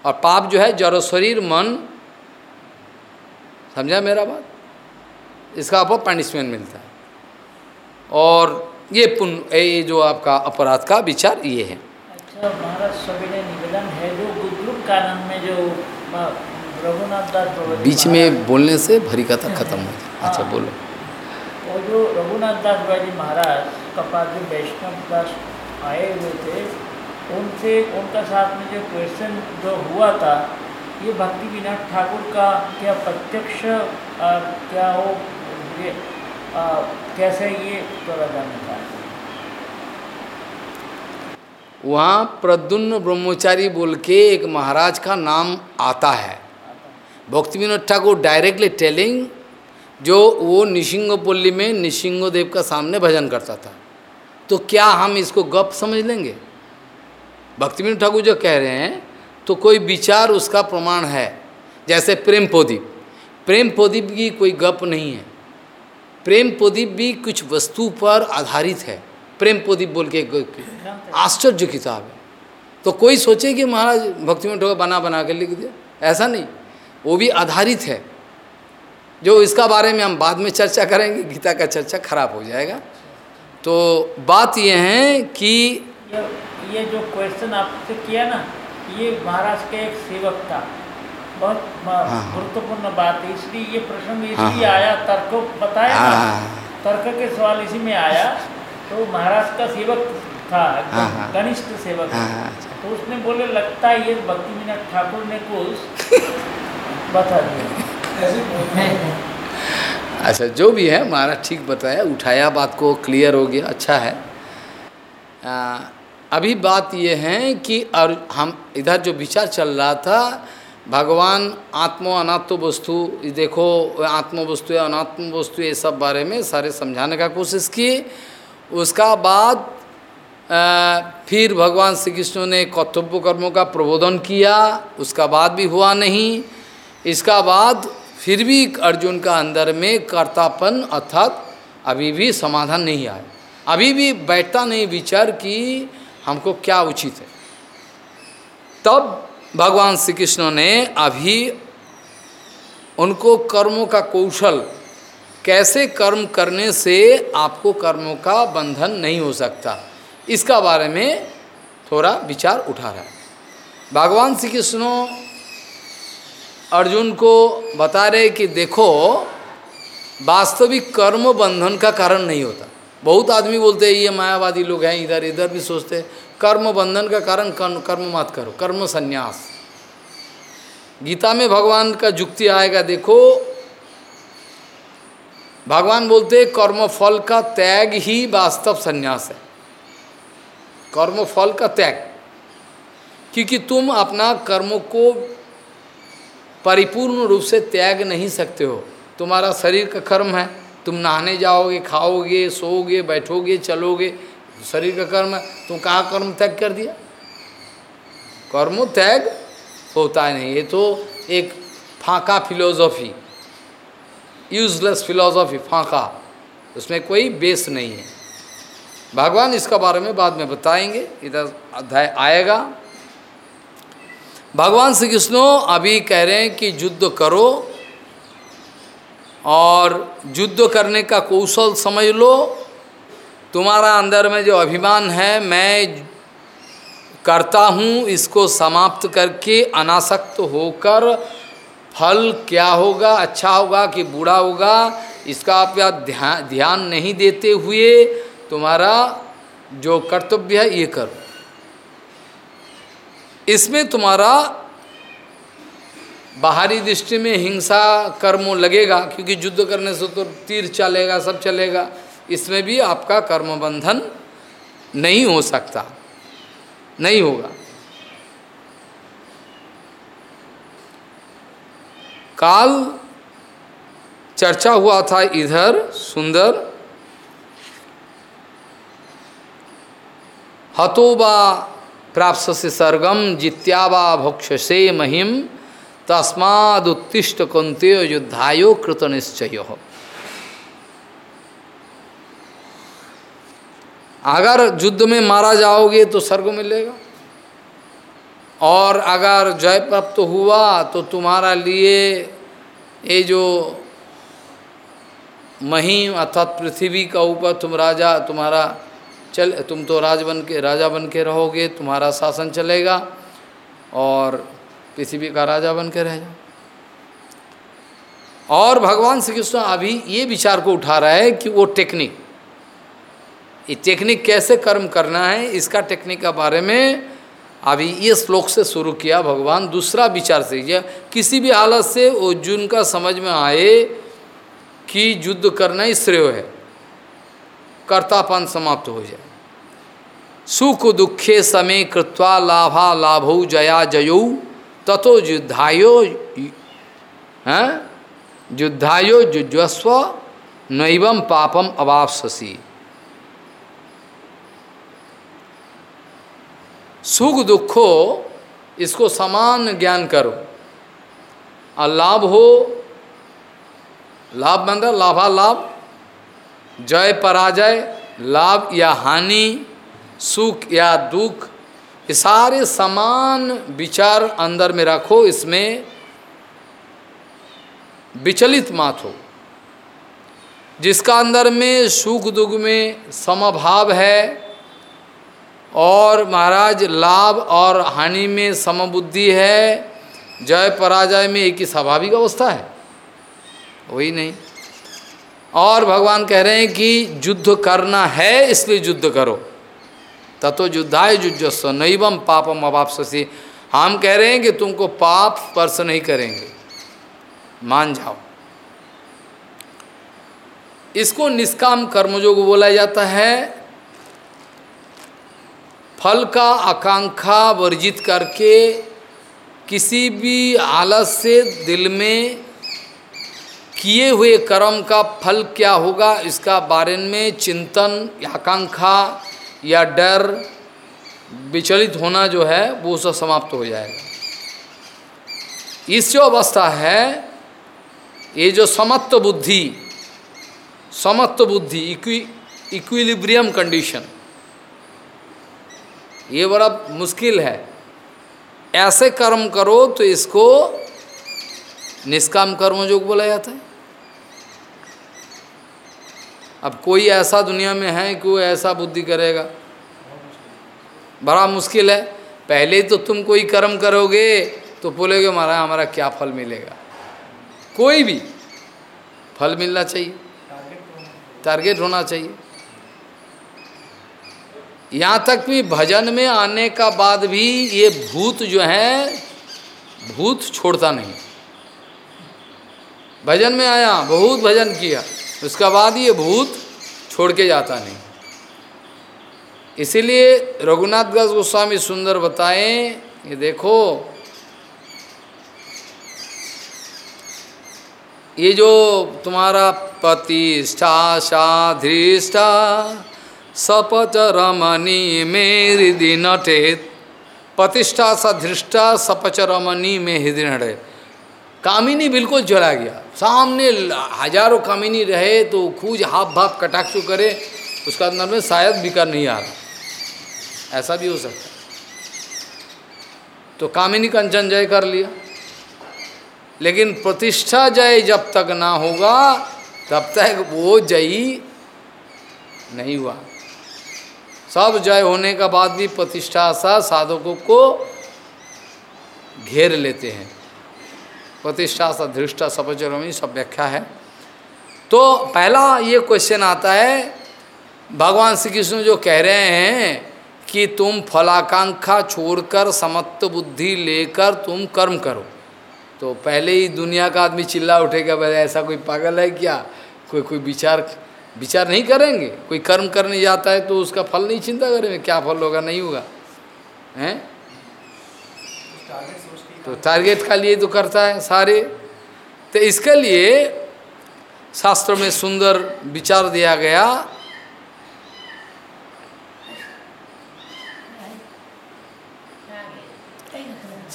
और पाप जो है जड़ शरीर मन समझा मेरा बात? इसका ऊपर पनिशमेंट मिलता है। और ये पुण्य ये जो आपका अपराध का विचार ये है। अच्छा महाराज सविनय निवेदन है जो गुदरुक कानन में जो रघुनाथ दास बीच में बोलने से भरी कथा खत्म हो जाए अच्छा हाँ। बोलो। वो जो रघुनाथ दास बाजी महाराज कपाल जो वैष्णव दास आए हुए थे उनसे उनका साथ में जो क्वेश्चन जो हुआ था ये भक्ति विनाथ ठाकुर का क्या प्रत्यक्ष क्या वो ये आ, कैसे ये करा जाना था? वहाँ प्रद्युन्न ब्रह्मचारी बोल के एक महाराज का नाम आता है। भक्ति विनोद ठाकुर डायरेक्टली टेलिंग जो वो निशिंगपल्ली में निशिंग देव का सामने भजन करता था। तो क्या हम इसको गप समझ लेंगे? भक्ति विनोद ठाकुर जो कह रहे हैं तो कोई विचार उसका प्रमाण है। जैसे प्रेम प्रदीप। प्रेम प्रदीप की कोई गप नहीं है। प्रेम प्रदीप भी कुछ वस्तु पर आधारित है। प्रेम प्रदीप बोल के आश्चर्य किताब है। तो कोई सोचे कि महाराज भक्ति में ठोकर बना बना के लिख दिया। ऐसा नहीं। वो भी आधारित है। जो इसका बारे में हम बाद में चर्चा करेंगे, गीता का चर्चा खराब हो जाएगा। तो बात यह है कि ये जो क्वेश्चन आपसे किया ना ये महाराज के एक सेवक था। बहुत म- हाँ। बात है। इसलिए ये प्रश्न हाँ, इसलिए हाँ। आया तर्क बताया हाँ, हाँ, तर्क के सवाल इसी में आया। तो महाराज का सेवक था हाँ, हाँ। कनिष्ठ सेवक। हाँ, हाँ, अच्छा। तो उसने बोले लगता है ये भक्ति मीनाथ ठाकुर ने कुछ बता दिया। अच्छा जो भी है महाराज ठीक बताया। उठाया बात को क्लियर हो गया अच्छा है। आ, अभी बात ये है कि और हम इधर जो विचार चल रहा था भगवान आत्म अनात्म वस्तु देखो आत्म वस्तु है अनात्म वस्तु ये सब बारे में सारे समझाने का कोशिश किए उसका बाद आ, फिर भगवान श्री कृष्ण ने कर्तव्य कर्मों का प्रबोधन किया उसका बाद भी हुआ नहीं। इसका बाद फिर भी अर्जुन का अंदर में कर्तापन अर्थात अभी भी समाधान नहीं आया। अभी भी बैठता नहीं विचार कि हमको क्या उचित है? तब भगवान श्री कृष्ण ने अभी उनको कर्मों का कौशल, कैसे कर्म करने से आपको कर्मों का बंधन नहीं हो सकता, इसका बारे में थोड़ा विचार उठा रहा है। भगवान श्री कृष्ण अर्जुन को बता रहे कि देखो, वास्तविक कर्म बंधन का कारण नहीं होता। बहुत आदमी बोलते हैं, ये मायावादी लोग हैं, इधर इधर भी सोचते हैं। कर्म बंधन का कारण कर्म कर्म मत करो, कर्म संन्यास। गीता में भगवान का जुक्ति आएगा, देखो। भगवान बोलते कर्म फल का त्याग ही वास्तव संन्यास है। कर्म फल का त्याग। क्योंकि तुम अपना कर्म को परिपूर्ण रूप से त्याग नहीं सकते हो। तुम्हारा शरीर का कर्म है तुम नहाने जाओगे, खाओगे, सोओगे, बैठोगे, चलोगे, शरीर का कर्म तुम कहाँ कर्म त्याग कर दिया? कर्म त्याग होता है नहीं, ये तो एक फाका फिलोसॉफी, यूजलेस फिलोसॉफी, फाका, उसमें कोई बेस नहीं है। भगवान इसका बारे में बाद में बताएँगे, इधर अध्याय आएगा। भगवान श्री कृष्ण अभी कह रहे हैं कि युद्ध करो और युद्ध करने का कौशल समझ लो। तुम्हारा अंदर में जो अभिमान है, मैं करता हूँ, इसको समाप्त करके अनासक्त होकर फल क्या होगा अच्छा होगा कि बुरा होगा, इसका आप ध्यान ध्यान नहीं देते हुए तुम्हारा जो कर्तव्य है, ये करो। इसमें तुम्हारा बाहरी दृष्टि में हिंसा कर्म लगेगा, क्योंकि युद्ध करने से तो तीर चलेगा, सब चलेगा। इसमें भी आपका कर्म बंधन नहीं हो सकता, नहीं होगा। काल चर्चा हुआ था इधर, सुंदर। हतोबा प्राप्त से सर्गम जित्यावा भोक्ष से महिम। तस्माद उत्तिष्ट कुंत्य युद्धायो कृत निश्चय। अगर युद्ध में मारा जाओगे तो स्वर्ग मिलेगा। और अगर जय प्राप्त हुआ तो तुम्हारा लिए ये जो महिम अर्थात पृथ्वी का ऊपर तुम राजा, तुम्हारा चल, तुम तो राज बन के, राजा बन के रहोगे, तुम्हारा शासन चलेगा। और पृथ्वी का राजा बन के रह जाओ। और भगवान श्री कृष्ण अभी ये विचार को उठा रहा है कि वो टेक्निक, ये टेक्निक कैसे कर्म करना है, इसका टेक्निक के बारे में अभी ये श्लोक से शुरू किया भगवान। दूसरा विचार से किया किसी भी हालत से अर्जुन का समझ में आए कि युद्ध करना ही श्रेय है, कर्तापन समाप्त हो जाए। सुख दुखे समय कृत्वा लाभा लाभो जया जयो। ततो युद्धायो हैं? युद्धायो जुज्वस्व नैवम पापम अवापसी सुख दुखो इसको समान ज्ञान करो। और लाभ हो, लाभ मतलब लाभा लाभ जय पराजय, लाभ या हानि, सुख या दुख सारे समान विचार अंदर में रखो, इसमें विचलित मात हो। जिसका अंदर में सुख दुख में समभाव है और महाराज, लाभ और हानि में समबुद्धि है, जय पराजय में एक ही स्वाभाविक अवस्था है। वही नहीं। और भगवान कह रहे हैं कि युद्ध करना है, इसलिए युद्ध करो। ततो युद्धाय युद्धस्व नैवम पापम अवापसी हम कह रहे हैं कि तुमको पाप स्पर्श नहीं करेंगे। मान जाओ। इसको निष्काम कर्मयोग बोला जाता है। फल का आकांक्षा वर्जित करके किसी भी हालत से दिल में किए हुए कर्म का फल क्या होगा, इसका बारे में चिंतन, आकांक्षा या डर विचलित होना जो है, वो सब समाप्त हो जाएगा। इस जो अवस्था है, ये जो समत्व बुद्धि समत्व बुद्धि, इक्वी इक्विलिब्रियम कंडीशन ये बड़ा मुश्किल है। ऐसे कर्म करो तो इसको निष्काम कर्म जो बोला जाता है। अब कोई ऐसा दुनिया में है कि वो ऐसा बुद्धि करेगा? बड़ा मुश्किल है। पहले तो तुम कोई कर्म करोगे तो बोलोगे, महाराज, हमारा क्या फल मिलेगा? कोई भी फल मिलना चाहिए। टारगेट होना चाहिए। यहाँ तक भी भजन में आने का बाद भी ये भूत जो है, भूत छोड़ता नहीं। भजन में आया, बहुत भजन किया। उसका बाद ये भूत छोड़ के जाता नहीं। इसीलिए रघुनाथ दास गोस्वामी सुंदर बताएँ, ये देखो, ये जो तुम्हारा प्रतिष्ठा साधृष्ठा सपच रमणी मेरी दिन प्रतिष्ठा सधृष्टा सपच रमणी में हृदय कामिनी बिल्कुल चला गया। सामने हज़ारों कामिनी रहे तो खूज हाफ़ भाप कटाक्ष करे, उसका अंदर में शायद विकार नहीं आ रहा। ऐसा भी हो सकता है। तो कामिनी कंचन जय कर लिया। लेकिन प्रतिष्ठा जय जब तक ना होगा, तब तक वो जयी नहीं हुआ। सब जय होने का बाद भी प्रतिष्ठा सा साधकों को घेर लेते हैं। प्रतिष्ठा, सदृष्टा सपचरमी सब व्याख्या है। तो पहला ये क्वेश्चन आता है, भगवान श्री कृष्ण जो कह रहे हैं कि तुम फलाकांक्षा छोड़कर, समत्व बुद्धि लेकर तुम कर्म करो। तो पहले ही दुनिया का आदमी चिल्ला उठेगा भाई ऐसा कोई पागल है क्या? कोई कोई विचार विचार नहीं करेंगे? कोई कर्म करने जाता है तो उसका फल नहीं चिंता करेंगे? क्या फल होगा, नहीं होगा? हैं? तो टारगेट का लिए तो करता है सारे। तो इसके लिए शास्त्र में सुंदर विचार दिया गया।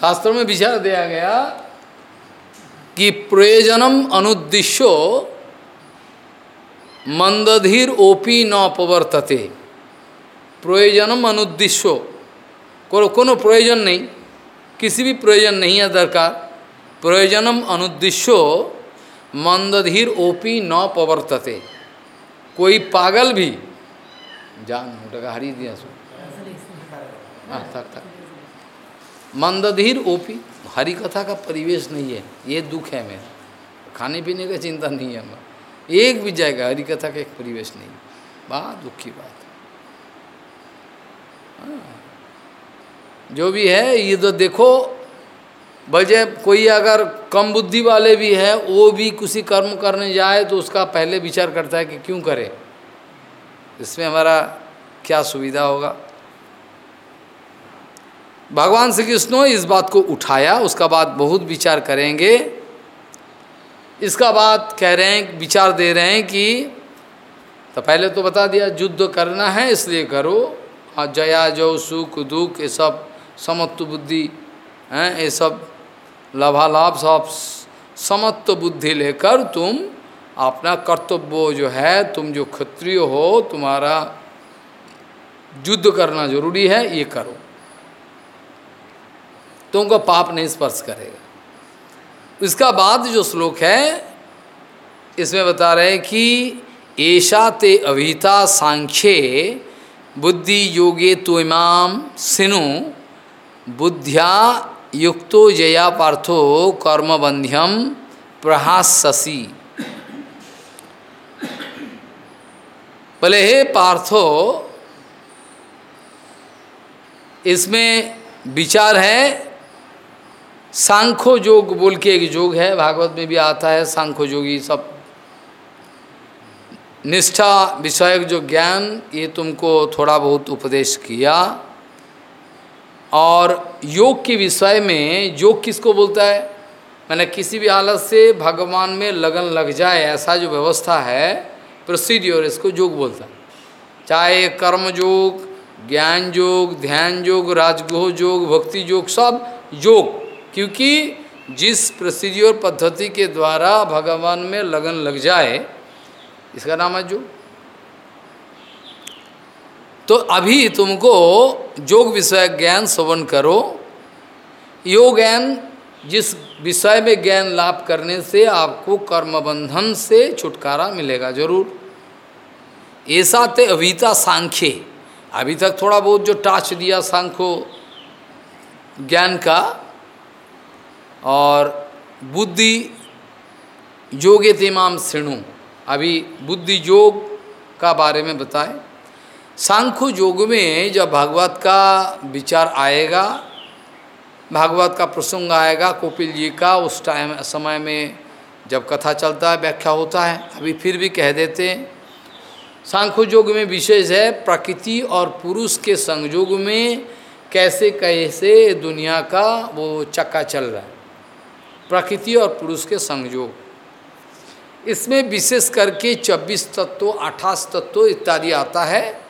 शास्त्र में विचार दिया गया कि प्रयोजनम अनुद्देश्यो मंदधीर ओपी न प्रवर्तते प्रयोजनम अनुद्देश्यो। को प्रयोजन नहीं। किसी भी प्रयोजन नहीं है दरकार। प्रयोजनम अनुद्देश्यो मंदधीर ओपी न प्रवर्तते कोई पागल भी, जान हरी दिया सो। हाँ मंदधीर ओपी, हरी कथा का परिवेश नहीं है, ये दुख है मेरा। खाने पीने का चिंता नहीं है मैं एक भी जाएगा, हरी कथा का एक परिवेश नहीं बात दुख की बात। हाँ। जो भी है, ये तो देखो बजे कोई अगर कम बुद्धि वाले भी है, वो भी किसी कर्म करने जाए तो उसका पहले विचार करता है कि क्यों करे। इसमें हमारा क्या सुविधा होगा? भगवान श्री कृष्ण इस बात को उठाया, उसका बाद बहुत विचार करेंगे। इसका बाद कह रहे हैं, विचार दे रहे हैं कि तो पहले तो बता दिया, युद्ध करना है, इसलिए करो। और जया, जो, सुख, दुख, ये सब समत्व बुद्धि, हैं, ये सब लाभालाभ सब समत्व बुद्धि लेकर तुम अपना कर्तव्य जो है, तुम जो क्षत्रिय हो, तुम्हारा युद्ध करना ज़रूरी है, ये करो। तुमको पाप नहीं स्पर्श करेगा। इसका बाद जो श्लोक है, इसमें बता रहे हैं कि ऐशा ते अभिता सांख्ये बुद्धि योगे तो इमाम सिनु बुद्धिया युक्तो जया पार्थो कर्मबंध्यम प्रहाससी बोले हे पार्थो, इसमें विचार है, सांखो जोग बोल के एक जोग है, भागवत में भी आता है, सांखो योगी सब। निष्ठा, विषयक जो ज्ञान, ये तुमको थोड़ा बहुत उपदेश किया। और योग के विषय में योग किसको बोलता है? मैंने किसी भी हालत से भगवान में लगन लग जाए, ऐसा जो व्यवस्था है प्रोसीड्योर इसको योग बोलता है। चाहे कर्म योग, ज्ञान योग, ध्यान योग, राजगोह योग, भक्ति योग, सब योग। क्योंकि जिस प्रोसीजियर पद्धति के द्वारा भगवान में लगन लग जाए, इसका नाम है जो तो अभी तुमको योग विषय ज्ञान श्रवण करो। योग ज्ञान, जिस विषय में ज्ञान लाभ करने से आपको कर्म बंधन से छुटकारा मिलेगा ज़रूर। ऐसा ते अभिता सांख्य, अभी तक थोड़ा बहुत जो टाच दिया सांख्यो ज्ञान का, और बुद्धि योगे तिमाम श्रेणु, अभी बुद्धि योग का बारे में बताए। सांख्य योग में जब भागवत का विचार आएगा, भागवत का प्रसंग आएगा कपिल जी का, उस टाइम, समय में जब कथा चलता है, व्याख्या होता है, अभी फिर भी कह देते हैं। सांख्य योग में विशेष है प्रकृति और पुरुष के संयोग में कैसे कैसे दुनिया का वो चक्का चल रहा है। प्रकृति और पुरुष के संयोग इसमें विशेष करके 24 तत्व, अठास तत्व इत्यादि आता है।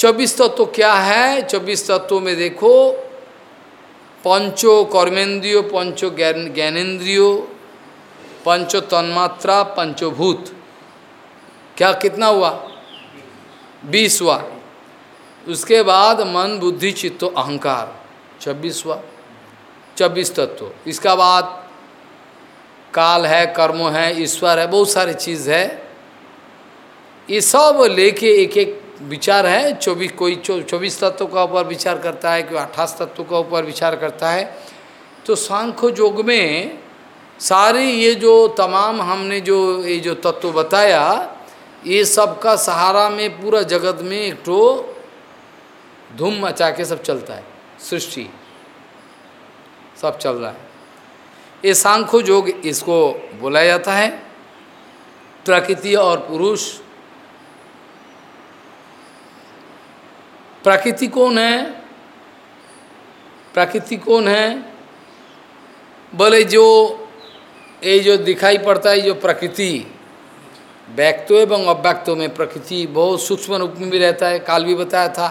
24 तत्व क्या है? 24 तत्वों में देखो, पंचो कर्मेंद्रियो, पंचो ज्ञानेन्द्रियो पंचो तन्मात्रा पंचोभूत क्या, कितना हुआ? बीस हुआ। उसके बाद मन, बुद्धि, चित्तो, अहंकार। छब्बीस हुआ। चौबीस तत्व। इसका बाद काल है, कर्म है, ईश्वर है, बहुत सारी चीज़ है। ये सब लेके एक एक विचार है चौबीस कोई चौबीस तत्व का ऊपर विचार करता है, कोई अट्ठाईस तत्व का ऊपर विचार करता है। तो सांख्य योग में सारे ये जो तमाम हमने जो, ये जो तत्व बताया, ये सब का सहारा में पूरा जगत में एक तो धूम मचा के सब चलता है, सृष्टि। सब चल रहा है। ये सांख्य योग इसको बोला जाता है, प्रकृति और पुरुष प्रकृति कौन है। प्रकृति कौन है। बोले जो ये जो दिखाई पड़ता है जो प्रकृति, व्यक्तो एवं अव्यक्तों में प्रकृति बहुत सूक्ष्म रूप में भी रहता है। काल भी बताया था।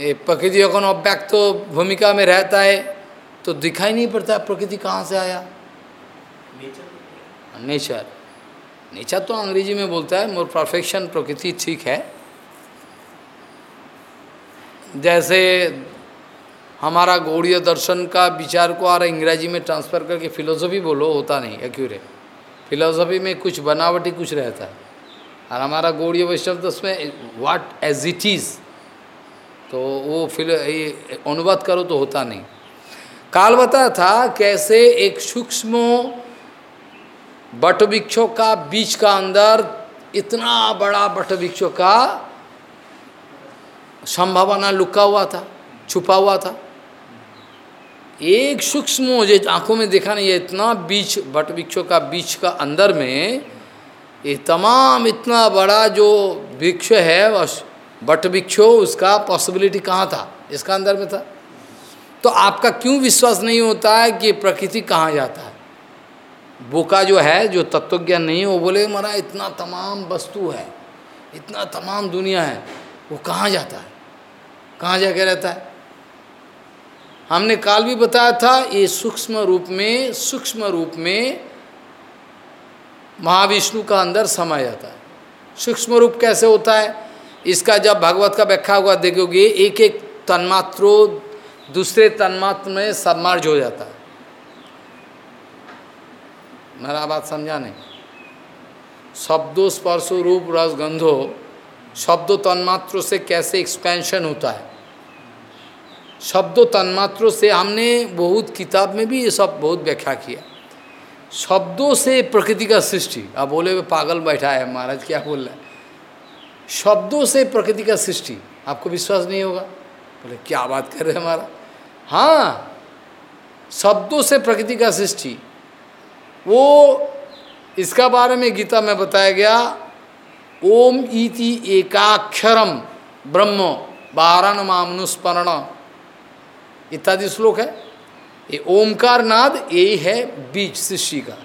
ये प्रकृति अगर अव्यक्त भूमिका में रहता है तो दिखाई नहीं पड़ता प्रकृति कहाँ से आया। नेचर। नेचर। तो अंग्रेज़ी में बोलता है मोर परफेक्शन प्रकृति ठीक है। जैसे हमारा गौड़ीय दर्शन का विचार को और अंग्रेज़ी में ट्रांसफ़र करके फिलोसफी बोलो, होता नहीं एक्यूरेट फिलोसफी में कुछ बनावटी कुछ रहता है। और हमारा गौड़ीय वैष्णव तो उसमें वाट एज इट इज़ तो वो फिर अनुवाद करो तो होता नहीं। काल बताया था कैसे एक सूक्ष्म बट का बीच का अंदर इतना बड़ा बट का संभावना लुका हुआ था, छुपा हुआ था। एक सूक्ष्म जो आँखों में देखा नहीं है इतना बीच, बट वृक्षों का बीच का अंदर में ये तमाम इतना बड़ा जो वृक्ष है बट वृक्षो, उसका पॉसिबिलिटी कहाँ था? इसका अंदर में था। तो आपका क्यों विश्वास नहीं होता है कि प्रकृति कहाँ जाता है? बोका जो है, जो तत्वज्ञान नहीं है, वो बोले, मरा, इतना तमाम वस्तु है, इतना तमाम दुनिया है, वो कहाँ जाता है? कहाँ जाके रहता है? हमने काल भी बताया था, ये सूक्ष्म रूप में, सूक्ष्म रूप में महाविष्णु का अंदर समा जाता है। सूक्ष्म रूप कैसे होता है? इसका जब भागवत का व्याख्या हुआ, देखोगे एक एक तन्मात्रो, दूसरे तन्मात्र में सबमर्ज हो जाता है। मेरा बात समझा नहीं। शब्दों, स्पर्श, रूप, रस, गंधो शब्दों तन्मात्रों से कैसे एक्सपेंशन होता है? शब्दों तन्मात्रों से हमने बहुत किताब में भी ये सब बहुत व्याख्या किया। शब्दों से प्रकृति का सृष्टि। अब बोले वे पागल बैठा है, महाराज, क्या बोल रहे हैं? शब्दों से प्रकृति का सृष्टि। आपको विश्वास नहीं होगा? बोले, क्या बात कर रहे हैं हमारा हाँ शब्दों से प्रकृति का सृष्टि। वो, इसका बारे में गीता में बताया गया ओम इति एकाक्षरम ब्रह्म बारण मामनुस्मरण इत्यादि श्लोक है। ये ओमकार नाद यही है बीज, सृष्टि का।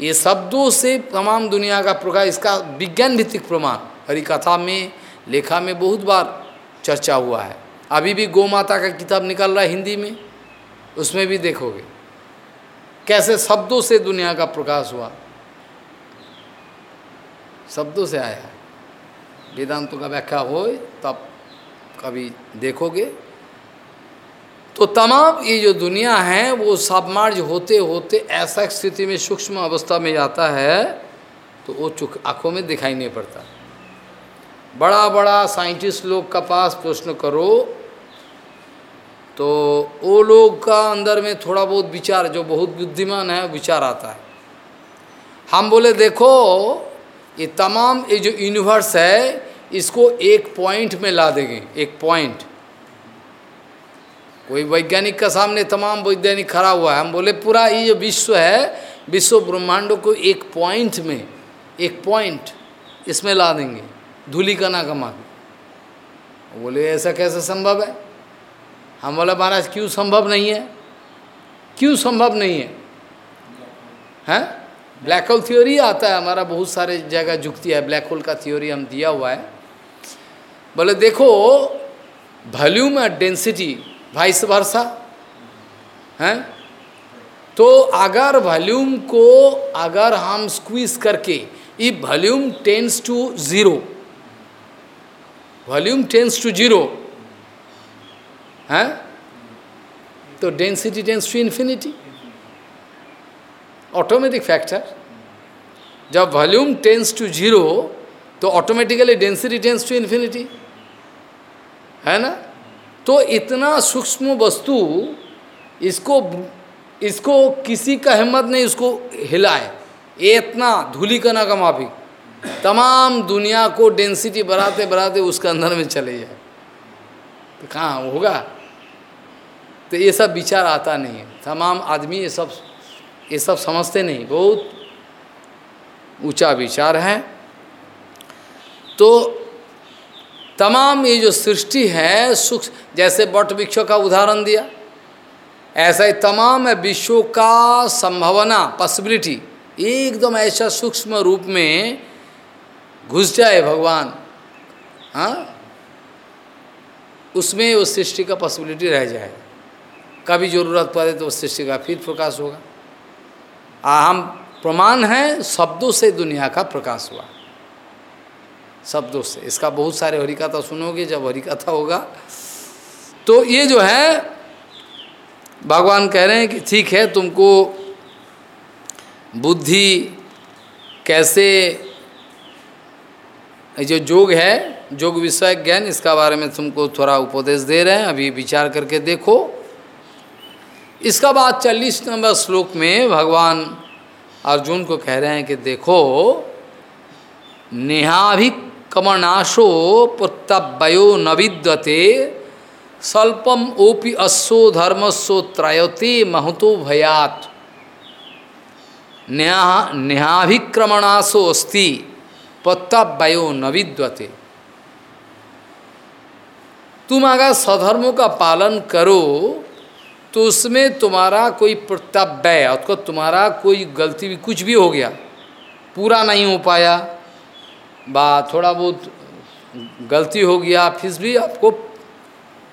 ये शब्दों से तमाम दुनिया का प्रकार, इसका विज्ञान भित्तिक प्रमाण। हरि कथा में, लेखा में बहुत बार चर्चा हुआ है। अभी भी गौ माता का किताब निकल रहा है हिंदी में, उसमें भी देखोगे। कैसे शब्दों से दुनिया का प्रकाश हुआ। शब्दों से आया है। वेदांतों का व्याख्या हो, तब कभी देखोगे। तो तमाम ये जो दुनिया है, वो सबमार्ज होते होते ऐसा स्थिति में, सूक्ष्म अवस्था में जाता है तो वो चुक आँखों में दिखाई नहीं पड़ता। बड़ा बड़ा साइंटिस्ट लोग का पास प्रश्न करो तो वो लोग का अंदर में थोड़ा बहुत विचार, जो बहुत बुद्धिमान है विचार आता है। हम बोले, देखो ये तमाम ये जो यूनिवर्स है, इसको एक पॉइंट में ला देंगे, एक पॉइंट कोई वैज्ञानिक का सामने तमाम वैज्ञानिक खड़ा हुआ है, हम बोले पूरा ये जो विश्व है, विश्व ब्रह्मांडों को एक पॉइंट में, एक पॉइंट इसमें ला देंगे, धूली कना कमा के बोले ऐसा कैसे संभव है? हम बोले, महाराज, क्यों संभव नहीं है? क्यों संभव नहीं है? हैं? ब्लैक होल थ्योरी आता है। हमारा बहुत सारे जगह जुक्ति है। ब्लैक होल का थ्योरी हम दिया हुआ है। बोले, देखो वॉल्यूम और डेंसिटी वाइस वर्षा हैं? तो अगर वॉल्यूम को, अगर हम स्क्वीज करके, ये volume tends to zero volume tends to zero है? तो density tends to infinity automatic factor जब वॉल्यूम टेंस टू ज़ीरो तो automatically density tends to infinity है ना? तो इतना सूक्ष्म वस्तु इसको इसको किसी का हिम्मत नहीं, उसको हिलाए। ये इतना धूली कना का माफ़ी। तमाम दुनिया को डेंसिटी बढ़ाते बढ़ाते उसके अंदर में चले जाए। तो कहाँ होगा? तो ये सब विचार आता नहीं है। तमाम आदमी ये सब ये सब समझते नहीं, बहुत ऊँचा विचार है। तो तमाम ये जो सृष्टि है, सुख, जैसे बट वृक्षों का उदाहरण दिया, ऐसा ही तमाम विश्व का संभावना पॉसिबिलिटी एकदम ऐसा सूक्ष्म रूप में घुस जाए भगवान हाँ? उसमें उस सृष्टि का पॉसिबिलिटी रह जाए। कभी ज़रूरत पड़े तो उस सृष्टि का फिर प्रकाश होगा। हम प्रमाण है, शब्दों से दुनिया का प्रकाश हुआ। शब्दों से। इसका बहुत सारे हरिकथा सुनोगे, जब हरिकथा होगा। तो ये जो है, भगवान कह रहे हैं कि ठीक है, तुमको बुद्धि कैसे जो योग है योग विषय ज्ञान, इसका बारे में तुमको थोड़ा उपदेश दे रहे हैं। अभी विचार करके देखो। इसका बाद चालीस नंबर श्लोक में भगवान अर्जुन को कह रहे हैं कि देखो, नेहाभिकमनाशो प्रत्यवयो न विद्यते स्वल्पम ओपि अश्वो धर्मस्व त्रयते महतो भयात। नेहा नेहाभिक्रमणाशो अस्ति प्रत्यवयो न विद्यते तुम अगर सधर्मों का पालन करो तो उसमें तुम्हारा कोई प्रत्यव्य उसको तुम्हारा कोई गलती भी, कुछ भी हो गया, पूरा नहीं हो पाया। बा, थोड़ा बहुत गलती हो गया, फिर भी आपको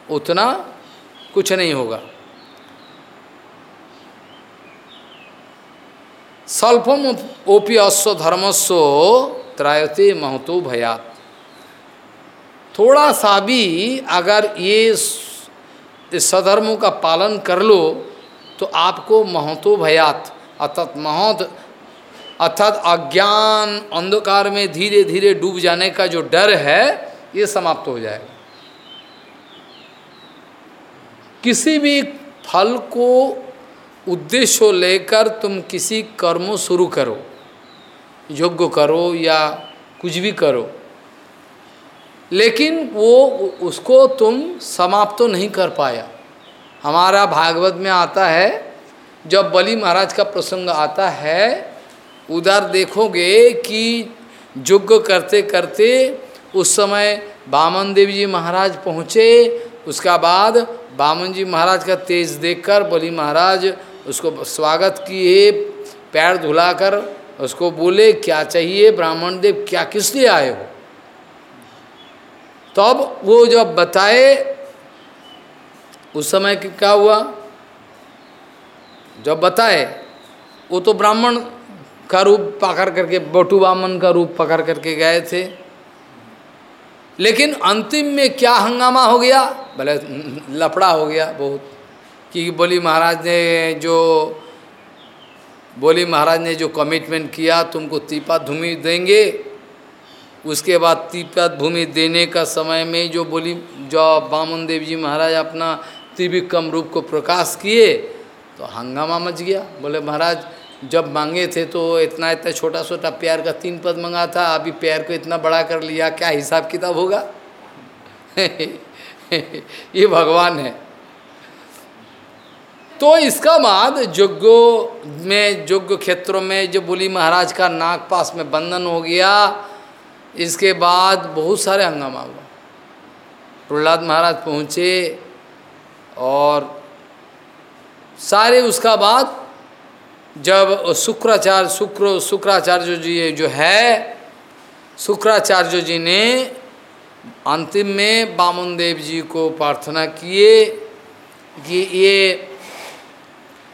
उतना कुछ नहीं होगा। स्वल्पम ओपी अश्व धर्मस्व त्रायते महतो भयात। थोड़ा सा भी अगर ये इस सधर्मों का पालन कर लो तो आपको महतो भयात। अर्थात महत, अर्थात अज्ञान अंधकार में धीरे धीरे डूब जाने का जो डर है, ये समाप्त हो जाएगा। किसी भी फल को उद्देश्य लेकर तुम किसी कर्म शुरू करो। योग्य करो या कुछ भी करो। लेकिन वो उसको तुम समाप्त तो नहीं कर पाया। हमारा भागवत में आता है, जब बलि महाराज का प्रसंग आता है, उधर देखोगे कि यज्ञ करते करते उस समय बामन देव जी महाराज पहुँचे, उसका बाद बामन जी महाराज का तेज देखकर बलि महाराज उसको स्वागत किए, पैर धुलाकर उसको बोले, क्या चाहिए ब्राह्मण देव? क्या किस लिए आए हो? तब वो जब बताए, उस समय क्या हुआ? जब बताए, वो तो ब्राह्मण का रूप पकड़ करके, बटू बामन का रूप पकड़ करके गए थे। लेकिन अंतिम में क्या हंगामा हो गया? भले लफड़ा हो गया बहुत, कि बोली महाराज ने जो, बोली महाराज ने जो कमिटमेंट किया, तुमको तीपा धूमि देंगे उसके बाद तिब्बत भूमि देने का समय में जो बोली, जो बामन देव जी महाराज अपना त्रिविक्रम रूप को प्रकाश किए तो हंगामा मच गया। बोले, महाराज, जब मांगे थे तो इतना इतना छोटा छोटा प्यार का तीन पद मंगा था, अभी प्यार को इतना बड़ा कर लिया, क्या हिसाब किताब होगा? <laughs> ये भगवान है। तो इसका बाद यज्ञो में यज्ञ क्षेत्रों में जो बोली, महाराज का नाग पास में बंधन हो गया इसके बाद बहुत सारे हंगामा हुआ। प्रहलाद महाराज पहुँचे और सारे उसका बाद जब शुक्राचार्य, शुक्र, शुक्राचार्य जी जो है, शुक्राचार्य जी ने अंतिम में बामन देव जी को प्रार्थना किए कि ये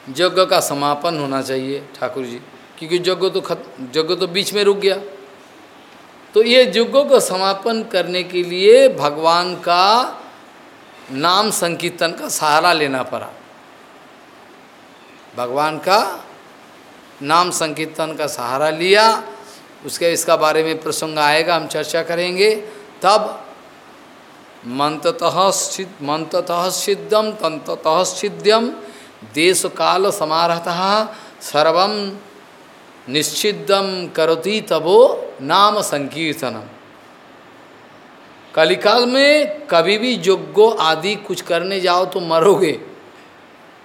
यज्ञ का समापन होना चाहिए ठाकुर जी, क्योंकि यज्ञ तो खत, यज्ञ तो बीच में रुक गया। तो ये युगों को समापन करने के लिए भगवान का नाम संकीर्तन का सहारा लेना पड़ा। भगवान का नाम संकीर्तन का सहारा लिया, उसके इसका बारे में प्रसंग आएगा, हम चर्चा करेंगे। तब मंततः मंततः सिद्धम तंततः सिद्ध्यम देश काल समारहतः सर्वम निश्चिदम करोती तबो नाम संकीर्तनम। कलिकाल में कभी भी योग्यो आदि कुछ करने जाओ तो मरोगे।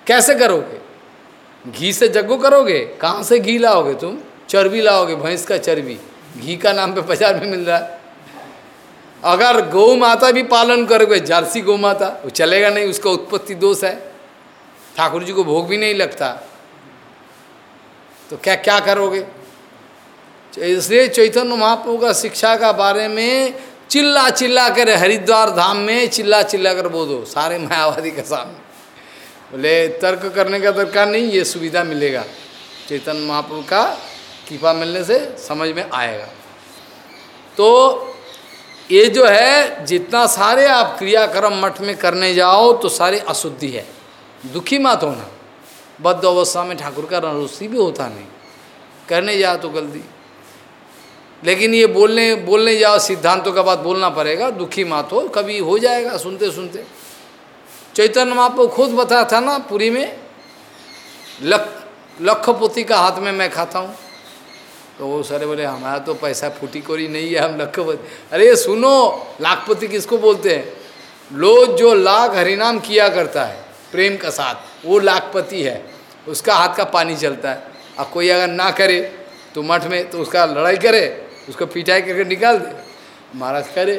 कैसे करोगे? घी से जग्गो करोगे? कहाँ से घी लाओगे तुम? चर्बी लाओगे, भैंस का चर्बी। घी का नाम पे बाज़ार में मिल रहा है। अगर गौ माता भी पालन करोगे, जर्सी गौ माता, वो चलेगा नहीं, उसका उत्पत्ति दोष है। ठाकुर जी को भोग भी नहीं लगता। तो क्या क्या करोगे? इसलिए चैतन्य महाप्रभु का शिक्षा का बारे में चिल्ला चिल्ला कर हरिद्वार धाम में चिल्ला चिल्ला कर बोलो, सारे मायावादी के सामने। बोले, तर्क करने का दरकार नहीं, ये सुविधा मिलेगा। चैतन्य महाप्रभु का कृपा मिलने से समझ में आएगा। तो ये जो है, जितना सारे आप क्रियाक्रम मठ में करने जाओ तो सारे अशुद्धि है। दुखी मत होना। बद्ध अवस्था में ठाकुर का रनरुषि भी होता नहीं। करने जाओ तो गलती। लेकिन ये बोलने बोलने जाओ सिद्धांतों का बात बोलना पड़ेगा, दुखी मात हो, कभी हो जाएगा सुनते सुनते। चैतन्य महाप्रभु खुद बताया था ना पुरी में, लख लखपति का हाथ में मैं खाता हूँ। तो वो सारे बोले, हमारा तो पैसा फूटी कोरी नहीं है, हम लखपति अरे सुनो लाखपति किसको बोलते हैं? लोग जो लाख हरिनाम किया करता है प्रेम का साथ, वो लाखपति है, उसका हाथ का पानी चलता है। अब कोई अगर ना करे तो मठ में तो उसका लड़ाई करे, उसको पिटाई करके निकाल दे, महाराज करे।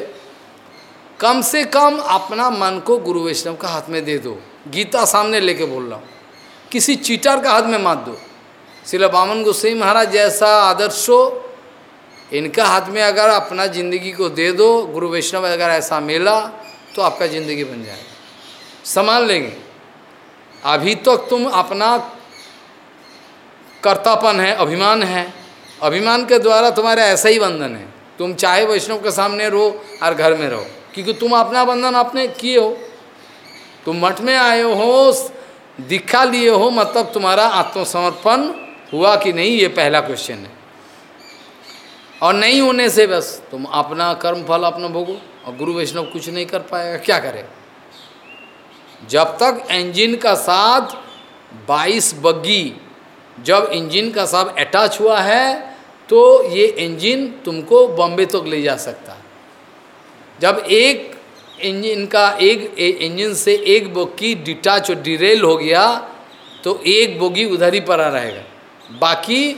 कम से कम अपना मन को गुरु वैष्णव का हाथ में दे दो, गीता सामने लेके बोल रहा हूँ। किसी चीटर का हाथ में मात दो। शिला बामन गोसाई महाराज, जैसा आदर्शो इनका हाथ में अगर अपना ज़िंदगी को दे दो, गुरु वैष्णव अगर ऐसा मिला तो आपका ज़िंदगी बन जाएगा। संभाल लेंगे। अभी तक तो तुम अपना कर्तापन है, अभिमान है। अभिमान के द्वारा तुम्हारा ऐसा ही बंधन है। तुम चाहे वैष्णव के सामने रहो और घर में रहो, क्योंकि तुम अपना बंधन अपने किए हो। तुम मठ में आए हो दीक्षा लिए हो मतलब तुम्हारा आत्मसमर्पण हुआ कि नहीं, ये पहला क्वेश्चन है। और नहीं होने से बस तुम अपना कर्म फल अपना भोगो और गुरु वैष्णव कुछ नहीं कर पाएगा, क्या करे? जब तक इंजन का साथ 22 बग्गी, जब इंजन का साथ अटैच हुआ है तो ये इंजन तुमको बॉम्बे तक तो ले जा सकता। जब एक इंजन का एक इंजन से एक बोगी डिटाच और डिरेल हो गया तो एक बोगी उधर ही पड़ा रहेगा। बाकी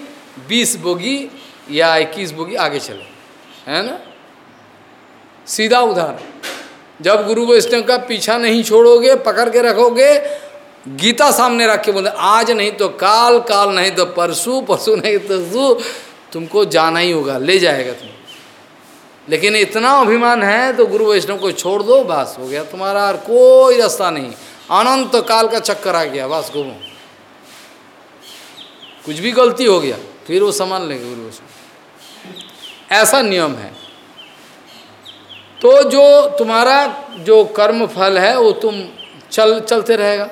बीस बोगी या इक्कीस बोगी आगे चले। है ना? सीधा उधर। जब गुरु वैष्णव का पीछा नहीं छोड़ोगे, पकड़ के रखोगे, गीता सामने रख के बोले आज नहीं तो काल काल नहीं तो परसु परसु नहीं तो तुमको जाना ही होगा, ले जाएगा तुम। लेकिन इतना अभिमान है तो गुरु वैष्णव को छोड़ दो, बस हो गया तुम्हारा और कोई रास्ता नहीं। अनंत तो काल का चक्कर आ गया, बस घूमो। कुछ भी गलती हो गया, फिर वो संभाल लेंगे गुरु वैष्णव। ऐसा नियम है। तो जो तुम्हारा जो कर्म फल है, वो तुम चल, चलते रहेगा।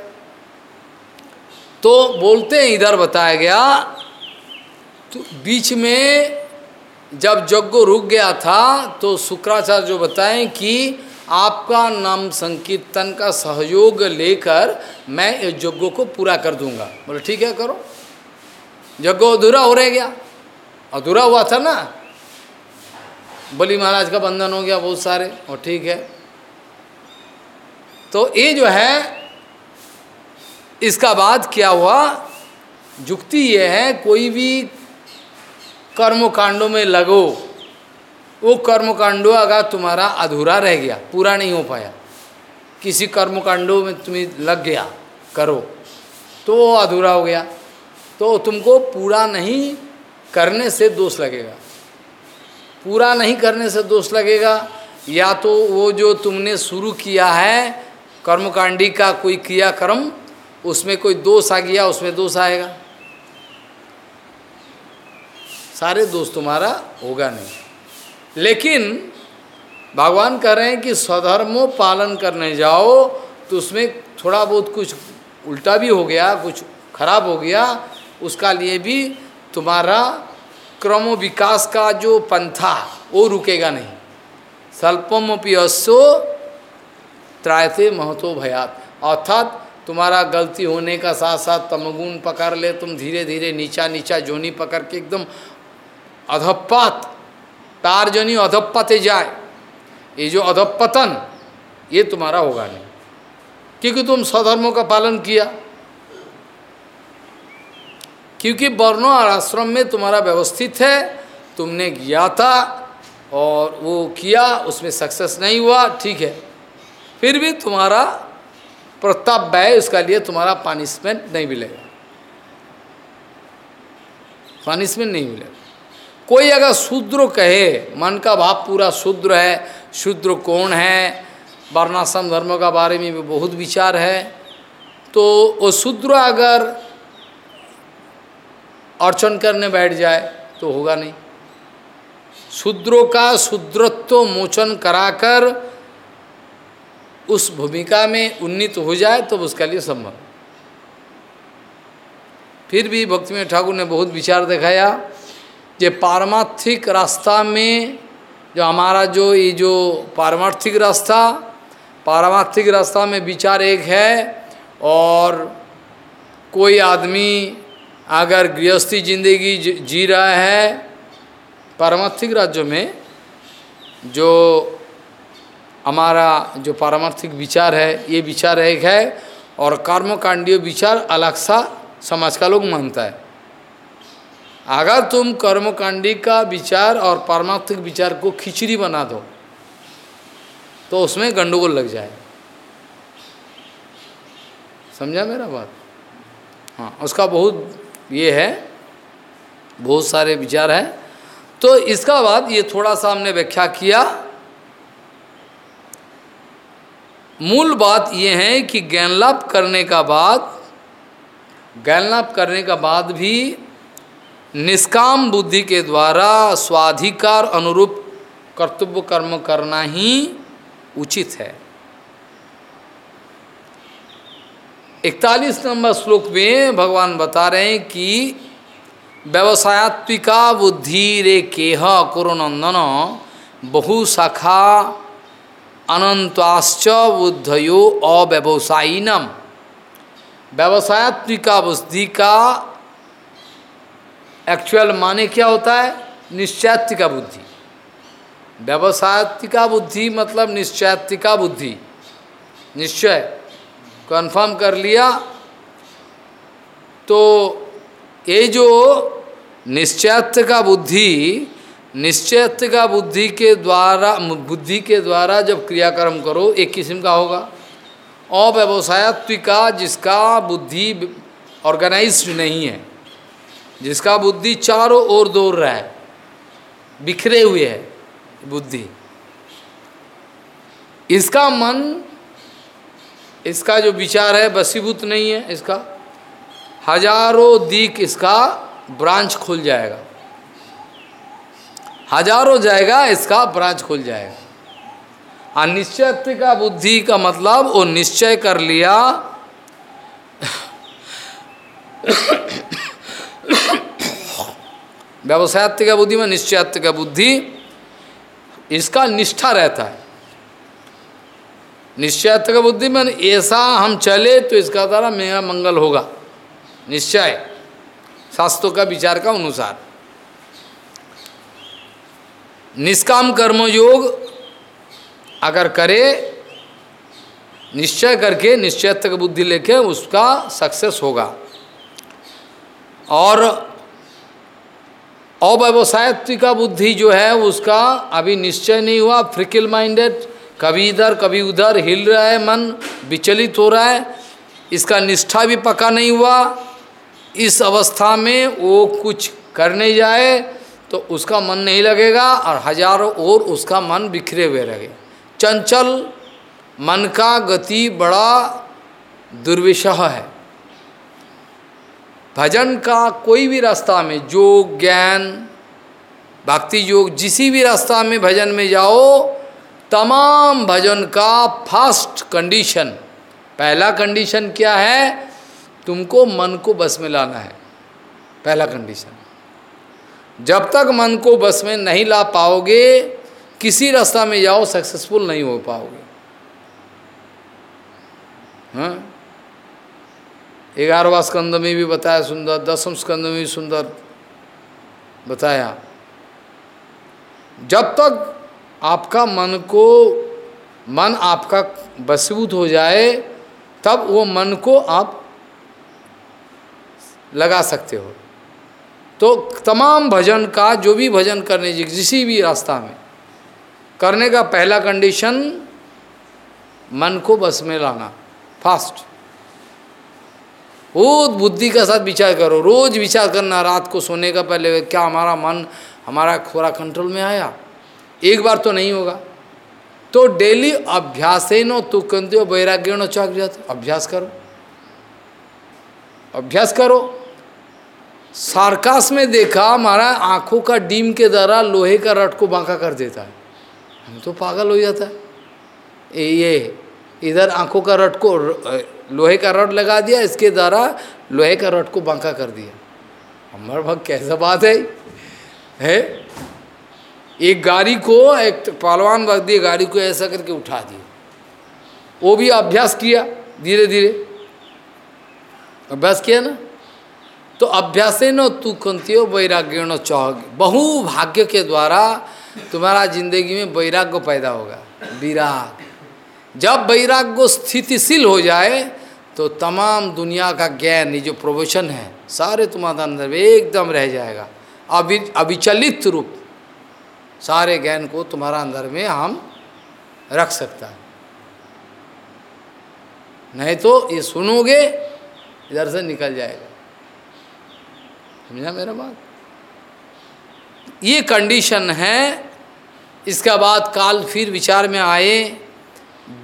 तो बोलते हैं, इधर बताया गया तो बीच में जब यज्ञ रुक गया था तो शुक्राचार्य जो बताएँ कि आपका नाम संकीर्तन का सहयोग लेकर मैं इस यज्ञ को पूरा कर दूँगा। बोले, ठीक है, करो। यज्ञ अधूरा हो रह गया। अधूरा हुआ था ना? बलि महाराज का बंधन हो गया बहुत सारे, और ठीक है। तो ये जो है, इसका बाद क्या हुआ? जुक्ति ये है, कोई भी कर्म कांडों में लगो, वो कर्म कांडो अगर तुम्हारा अधूरा रह गया, पूरा नहीं हो पाया, किसी कर्म कांडो में तुम्हें लग गया, करो तो वो अधूरा हो गया। तो तुमको पूरा नहीं करने से दोष लगेगा। पूरा नहीं करने से दोष लगेगा। या तो वो जो तुमने शुरू किया है, कर्मकांडी का कोई क्रियाक्रम, उसमें कोई दोष आ गया, उसमें दोष आएगा। सारे दोष तुम्हारा होगा नहीं। लेकिन भगवान कह रहे हैं कि स्वधर्मो पालन करने जाओ तो उसमें थोड़ा बहुत कुछ उल्टा भी हो गया, कुछ खराब हो गया, उसका लिए भी तुम्हारा क्रम विकास का जो पंथा, वो रुकेगा नहीं। स्वल्पम पियस्सो त्रायते महतो भयात। अर्थात तुम्हारा गलती होने का साथ साथ तमगुण पकड़ ले, तुम धीरे धीरे नीचा नीचा जोनी पकड़ के एकदम अधपात तार जनी अधपते जाए। ये जो अधपतन ये तुम्हारा होगा नहीं। क्योंकि तुम स्वधर्मों का पालन किया। क्योंकि वर्णों और आश्रम में तुम्हारा व्यवस्थित है, तुमने किया था और वो किया, उसमें सक्सेस नहीं हुआ, ठीक है। फिर भी तुम्हारा प्रताप व्यय उसका लिए तुम्हारा पनिशमेंट नहीं मिलेगा। पनिशमेंट नहीं मिलेगा। कोई अगर शूद्र कहे, मन का भाव पूरा शूद्र है, शूद्र कौन है, वर्णाश्रम धर्म का बारे में भी बहुत विचार है तो वो शूद्र अगर अर्चन करने बैठ जाए तो होगा नहीं। शूद्रों का शूद्रत्व मोचन कराकर उस भूमिका में उन्नीत हो जाए तो उसका लिए संभव। फिर भी भक्ति में ठाकुर ने बहुत विचार दिखाया जे पारमार्थिक रास्ता में जो हमारा जो ये जो पारमार्थिक रास्ता पारमार्थिक रास्ता में विचार एक है और कोई आदमी अगर गृहस्थी ज़िंदगी जी रहा है, पारमार्थिक राज्यों में जो हमारा जो पारमार्थिक विचार है, ये विचार एक है और कर्मकांडीय विचार अलग सा समाज का लोग मानता है। अगर तुम कर्मकांडी का विचार और पारमार्थिक विचार को खिचड़ी बना दो तो उसमें गंडगोल लग जाए। समझा मेरा बात? हाँ उसका बहुत ये है, बहुत सारे विचार हैं। तो इसका बाद ये थोड़ा सा हमने व्याख्या किया। मूल बात ये है कि ज्ञान लाभ करने का बाद ज्ञान लाभ करने का बाद भी निष्काम बुद्धि के द्वारा स्वाधिकार अनुरूप कर्तव्य कर्म करना ही उचित है। इकतालीस नंबर श्लोक में भगवान बता रहे हैं कि व्यवसायत्विका बुद्धि रे केह कुरुनंदन बहुशाखा अनंताश्च बुद्धयो अव्यवसायीनम। व्यवसायत्विका बुद्धि का एक्चुअल माने क्या होता है? निश्चैत्विका बुद्धि। व्यवसायत्विका बुद्धि मतलब निश्चैत्विका बुद्धि। निश्चय। कंफर्म कर लिया तो ये जो निश्चैत्व का बुद्धि निश्चैत्व का बुद्धि के द्वारा, बुद्धि के द्वारा जब क्रियाक्रम करो, एक किस्म का होगा। अव्यवसायत्विका, जिसका बुद्धि ऑर्गेनाइज्ड नहीं है, जिसका बुद्धि चारों ओर दौड़ रहा है, बिखरे हुए है बुद्धि। इसका मन इसका जो विचार है बसीभूत नहीं है इसका। हज़ारों दिक इसका ब्रांच खुल जाएगा। हज़ारों जाएगा इसका ब्रांच खुल जाएगा। और निश्चय का बुद्धि का मतलब वो निश्चय कर लिया। व्यवसायत्व का बुद्धि में निश्चयत्व का बुद्धि, इसका निष्ठा रहता है। निश्चयत्व का बुद्धि में ऐसा हम चले तो इसका द्वारा मेरा मंगल होगा। निश्चय। शास्त्रों का विचार का अनुसार। निष्काम कर्म योग अगर करे, निश्चय करके, निश्चयत्व बुद्धि लेके उसका सक्सेस होगा। और अव्यवसायत्व बुद्धि जो है, उसका अभी निश्चय नहीं हुआ फ्रिकल माइंडेड कभी इधर, कभी उधर हिल रहा है मन, विचलित हो रहा है। इसका निष्ठा भी पक्का नहीं हुआ। इस अवस्था में वो कुछ करने जाए तो उसका मन नहीं लगेगा और हज़ारों और उसका मन बिखरे हुए रहे। चंचल, मन का गति बड़ा दुर्विषह है। भजन का कोई भी रास्ता में, योग, ज्ञान, भक्ति योग, जिस भी रास्ता में भजन में जाओ तमाम भजन का फ़र्स्ट कंडीशन पहला कंडीशन क्या है? तुमको मन को बस में लाना है। पहला कंडीशन जब तक मन को बस में नहीं ला पाओगे, किसी रास्ता में जाओ सक्सेसफुल नहीं हो पाओगे। हाँ? ग्यारहवा स्कंद में भी बताया सुंदर दसम स्कंद में भी सुंदर बताया। जब तक आपका मन को, मन आपका बसीभूत हो जाए, तब वो मन को आप लगा सकते हो। तो तमाम भजन का, जो भी भजन करने किसी भी रास्ता में, करने का पहला कंडीशन मन को बस में लाना फास्ट बहुत बुद्धि का साथ विचार करो, रोज विचार करना, रात को सोने का पहले क्या हमारा मन, हमारा खोरा कंट्रोल में आया? एक बार तो नहीं होगा। तो डेली अभ्यास नो तू कंते वैराग्य नो अभ्यास करो। अभ्यास करो। सार्कास में देखा हमारा आँखों का डीम के द्वारा लोहे का रट को बांका कर देता है। हम तो पागल हो जाता है। ये, इधर आँखों का रट को लोहे का रट लगा दिया, इसके द्वारा लोहे का रट को बांका कर दिया। हमारे भाग कैसा बात है? है? एक गाड़ी को, एक पहलवान रख दिए, गाड़ी को ऐसा करके उठा दिए। वो भी अभ्यास किया धीरे धीरे। अभ्यास किया ना? तो अभ्यास न तू कंतियो वैराग्य न चौग बहु भाग्य के द्वारा तुम्हारा ज़िंदगी में वैराग्य पैदा होगा। विराग। जब वैराग्य स्थितिशील हो जाए तो तमाम दुनिया का ज्ञान, ये जो प्रोफेशन है, सारे तुम्हारे अंदर में एकदम रह जाएगा। अभि अविचलित रूप। सारे ज्ञान को तुम्हारा अंदर में हम रख सकता है। नहीं तो ये सुनोगे, इधर से निकल जाएगा। समझा मेरा बात? ये कंडीशन है, इसका बाद काल फिर विचार में आए।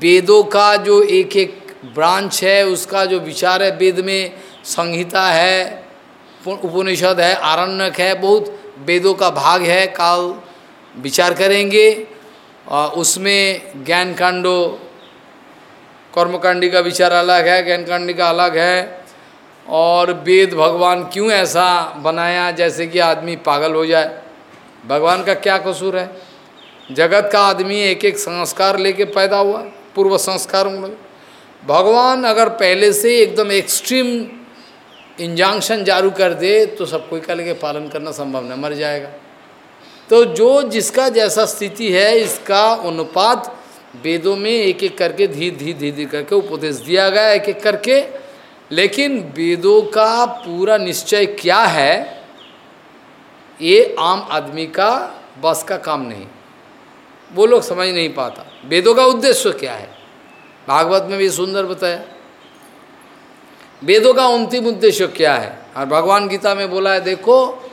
वेदों का जो एक एक ब्रांच है, उसका जो विचार है, वेद में संहिता है, उपनिषद है, आरण्यक है, बहुत वेदों का भाग है, काल विचार करेंगे, और उसमें ज्ञान कांडो कर्मकांडी का विचार अलग है ज्ञान कांडी का अलग है, और वेद भगवान क्यों ऐसा बनाया, जैसे कि आदमी पागल हो जाए? भगवान का क्या कसूर है? जगत का आदमी एक एक संस्कार लेके पैदा हुआ, पूर्व संस्कार भगवान अगर पहले से एकदम एक्सट्रीम इंजांक्शन जारू कर दे तो सब कोई का लेके पालन करना संभव नहीं, मर जाएगा। तो जो जिसका जैसा स्थिति है, इसका अनुपात वेदों में एक एक करके धीरे धीरे धीरे धीरे करके उपदेश दिया गया एक एक करके। लेकिन वेदों का पूरा निश्चय क्या है? ये आम आदमी का बस का काम नहीं। वो लोग समझ नहीं पाता। वेदों का उद्देश्य क्या है? भागवत में भी सुंदर बताया। वेदों का अंतिम उद्देश्य क्या है? और भगवान गीता में बोला है, देखो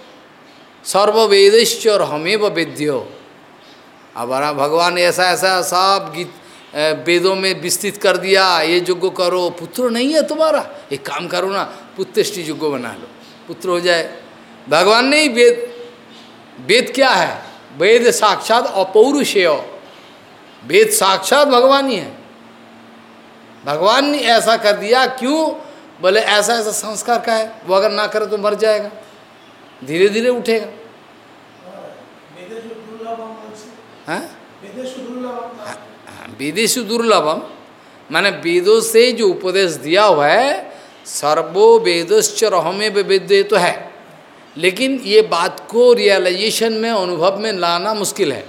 सर्व वेदिश्च और हमें वेद्यो। अब भगवान ऐसा ऐसा सब गीत वेदों में विस्तृत कर दिया, ये यज्ञ करो, पुत्र नहीं है तुम्हारा। एक काम करो ना, पुत्रष्टि यज्ञ बना लो। पुत्र हो जाए। भगवान ने ही वेद वेद क्या है? वेद साक्षात अपौरुषेय। वेद साक्षात भगवान ही है। भगवान ने ऐसा कर दिया, क्यों? बोले, ऐसा ऐसा संस्कार का है, वो अगर ना करे तो मर जाएगा। धीरे धीरे उठेगा। हाँ। वेदेशु दुर्लभम माने वेदों से जो उपदेश दिया हुआ है सर्वो वेदश्च रहमे वेद्य तो है। लेकिन ये बात को रियलाइजेशन में अनुभव में लाना मुश्किल है।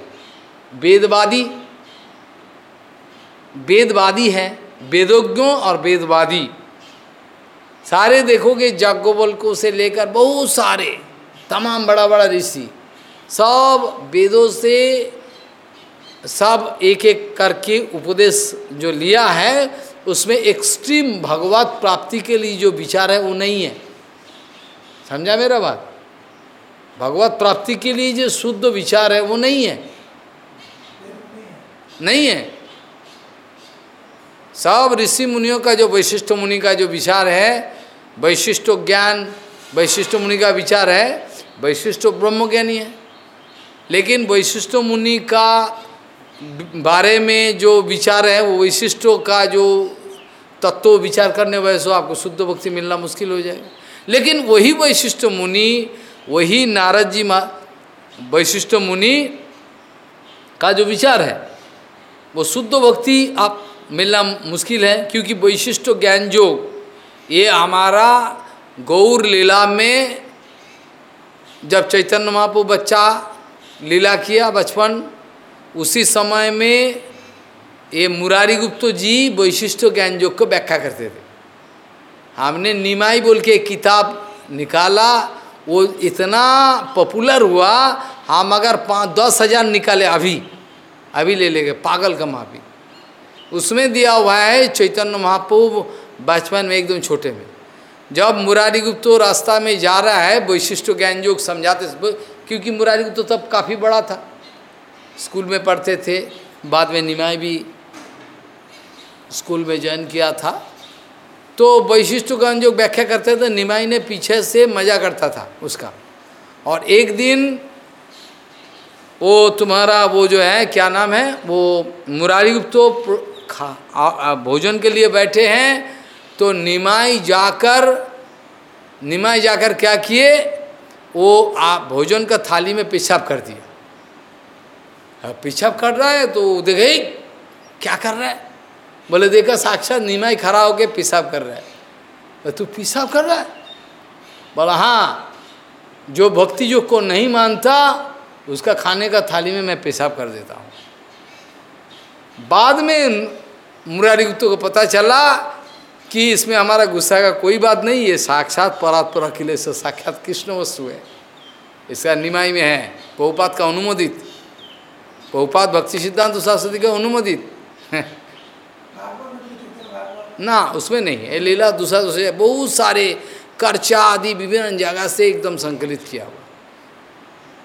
वेदवादी वेदवादी है वेदोज्ञों और वेदवादी। सारे देखोगे जाग्ञोबल को से लेकर बहुत सारे तमाम बड़ा बड़ा ऋषि, सब वेदों से सब एक एक करके उपदेश जो लिया है, उसमें एक्सट्रीम भगवत प्राप्ति के लिए जो विचार है, वो नहीं है। समझा मेरा बात? भगवत प्राप्ति के लिए जो शुद्ध विचार है, वो नहीं है। नहीं है। सब ऋषि मुनियों का जो वैशिष्ट मुनि का जो विचार है, वैशिष्ट ज्ञान, वैशिष्ट मुनि का विचार है वैशिष्ट ब्रह्म ज्ञानी है। लेकिन वैशिष्ट मुनि का बारे में जो विचार है, वो वैशिष्टों का जो तत्व विचार करने वैसे आपको शुद्ध भक्ति मिलना मुश्किल हो जाएगा। लेकिन वही वैशिष्ट मुनि, वही नारद जी मा वैशिष्ट मुनि का जो विचार है, वो शुद्ध भक्ति आप मिलना मुश्किल है, क्योंकि वैशिष्ट ज्ञान योग ये हमारा गौर लीला में जब चैतन्य महापु बच्चा लीला किया बचपन, उसी समय में ये मुरारी गुप्त जी वैशिष्ट ज्ञान योग को व्याख्या करते थे। हमने निमाई बोल के किताब निकाला, वो इतना पॉपुलर हुआ, हम अगर पाँच, दस हज़ार निकाले अभी अभी ले लेंगे, पागल का माफ़ी। उसमें दिया हुआ है, चैतन्य महाप्रभु बचपन में एकदम छोटे में। जब मुरारी गुप्तो रास्ता में जा रहा है, वैशिष्ट ज्ञान योग समझाते क्योंकि मुरारी गुप्तो तब काफ़ी बड़ा था। स्कूल में पढ़ते थे, बाद में निमाई भी स्कूल में ज्वाइन किया था। तो वैशिष्ट ज्ञान जो व्याख्या करते थे, निमाई ने पीछे से मज़ा करता था उसका। और एक दिन वो तुम्हारा वो जो है, क्या नाम है, वो मुरारी गुप्तो खा भोजन के लिए बैठे हैं तो निमाई जाकर निमाई जाकर क्या किए? वो आप भोजन का थाली में पेशाब कर दिया पेशाब कर रहा है तो देखे क्या कर रहा है? बोले, देखा, साक्षात निमाई खड़ा होके पेशाब कर रहा है। तू पेशाब कर रहा है? बोला हाँ जो भक्ति जो को नहीं मानता, उसका खाने का थाली में मैं पेशाब कर देता हूँ। बाद में मुरारी गुप्त को पता चला कि इसमें हमारा गुस्सा का कोई बात नहीं है, साक्षात परात्पर अखिलेश साक्षात कृष्ण वस्तु है। इसका निमाई में है, बहुपात का अनुमोदित। बहुपात भक्ति सिद्धांत सरस्वती का अनुमोदित। <laughs> ना, उसमें नहीं है। लीला, दूसरा, दूसरे, बहुत सारे कर्चा आदि विभिन्न जगह से एकदम संकलित किया हुआ।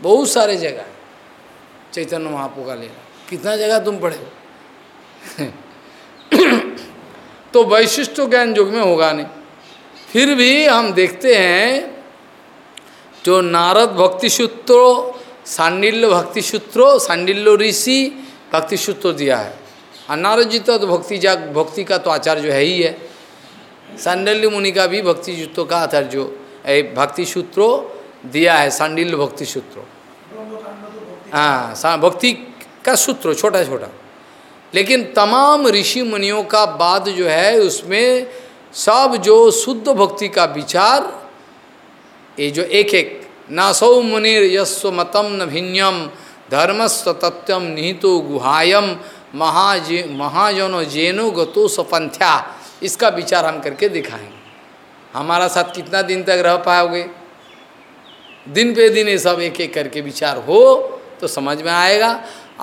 बहुत सारे जगह चैतन्य महापो का लीला। कितना जगह तुम पढ़े हो? <laughs> तो वैशिष्ट ज्ञान युग में होगा नहीं। फिर भी हम देखते हैं, जो नारद भक्ति सूत्रो सांडिल्य भक्ति सूत्रो सांडिल्य ऋषि भक्ति सूत्र दिया है। और नारद जी तो भक्ति जाग, भक्ति का तो आचार्य जो है ही है। सांडिल्य मुनि का भी भक्ति सूत्रों का आचार्य जो भक्ति सूत्रो दिया है सांडिल्य भक्ति सूत्रो हाँ भक्ति का सूत्र छोटा छोटा लेकिन तमाम ऋषि मुनियों का बाद जो है, उसमें सब जो शुद्ध भक्ति का विचार, ये जो एक एक नासौ मुनिर यस्व मतम न भिन्यम धर्मस्व तत्वम निहितो गुहायम, महाजे, महाजनो जेनो गतो सपंथ्या इसका विचार हम करके दिखाएँगे। हमारा साथ कितना दिन तक रह पाओगे? दिन पे दिन ये सब एक एक करके विचार हो तो समझ में आएगा।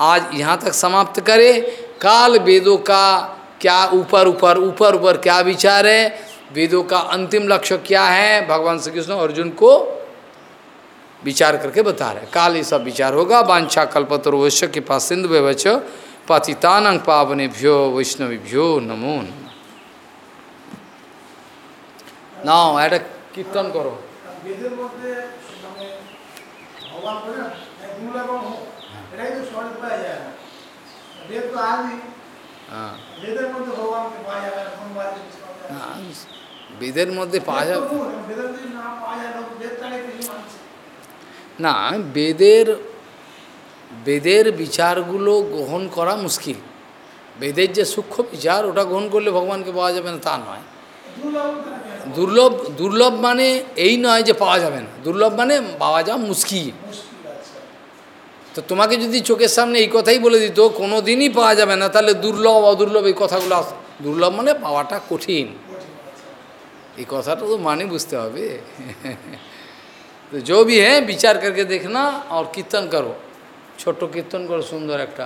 आज यहाँ तक समाप्त करें काल वेदों का क्या ऊपर ऊपर ऊपर ऊपर क्या विचार है वेदों का अंतिम लक्ष्य क्या है भगवान श्री कृष्ण अर्जुन को विचार करके बता रहे काल ये सब विचार होगा वांछा कल्पतर वैश्य के पास सिंधु व्यवच पतितानंग पावनेभ्यो वैष्णवीभ्यो नमो নাও একটা কীর্তন করো বেদের মধ্যে পাওয়া যাবে না বেদের বেদের বিচারগুলো গ্রহণ করা মুশকিল বেদের যে সূক্ষ্ম বিচার ওটা গ্রহণ করলে ভগবানকে পাওয়া যাবে না তা নয় দুর্লভ দুর্লভ মানে এই নয় যে পাওয়া যাবে না দুর্লভ মানে পাওয়া যাওয়া মুশকিল তো তোমাকে যদি চোখের সামনে এই কথাই বলে দিত কোনো দিনই পাওয়া যাবে না তাহলে দুর্লভ অদুর্লভ এই কথাগুলো দুর্লভ মানে পাওয়াটা কঠিন এই কথাটা তো মানে বুঝতে হবে तो जो भी है विचार करके देखना और कीर्तन करो छोटो कीर्तन करो सुंदर एक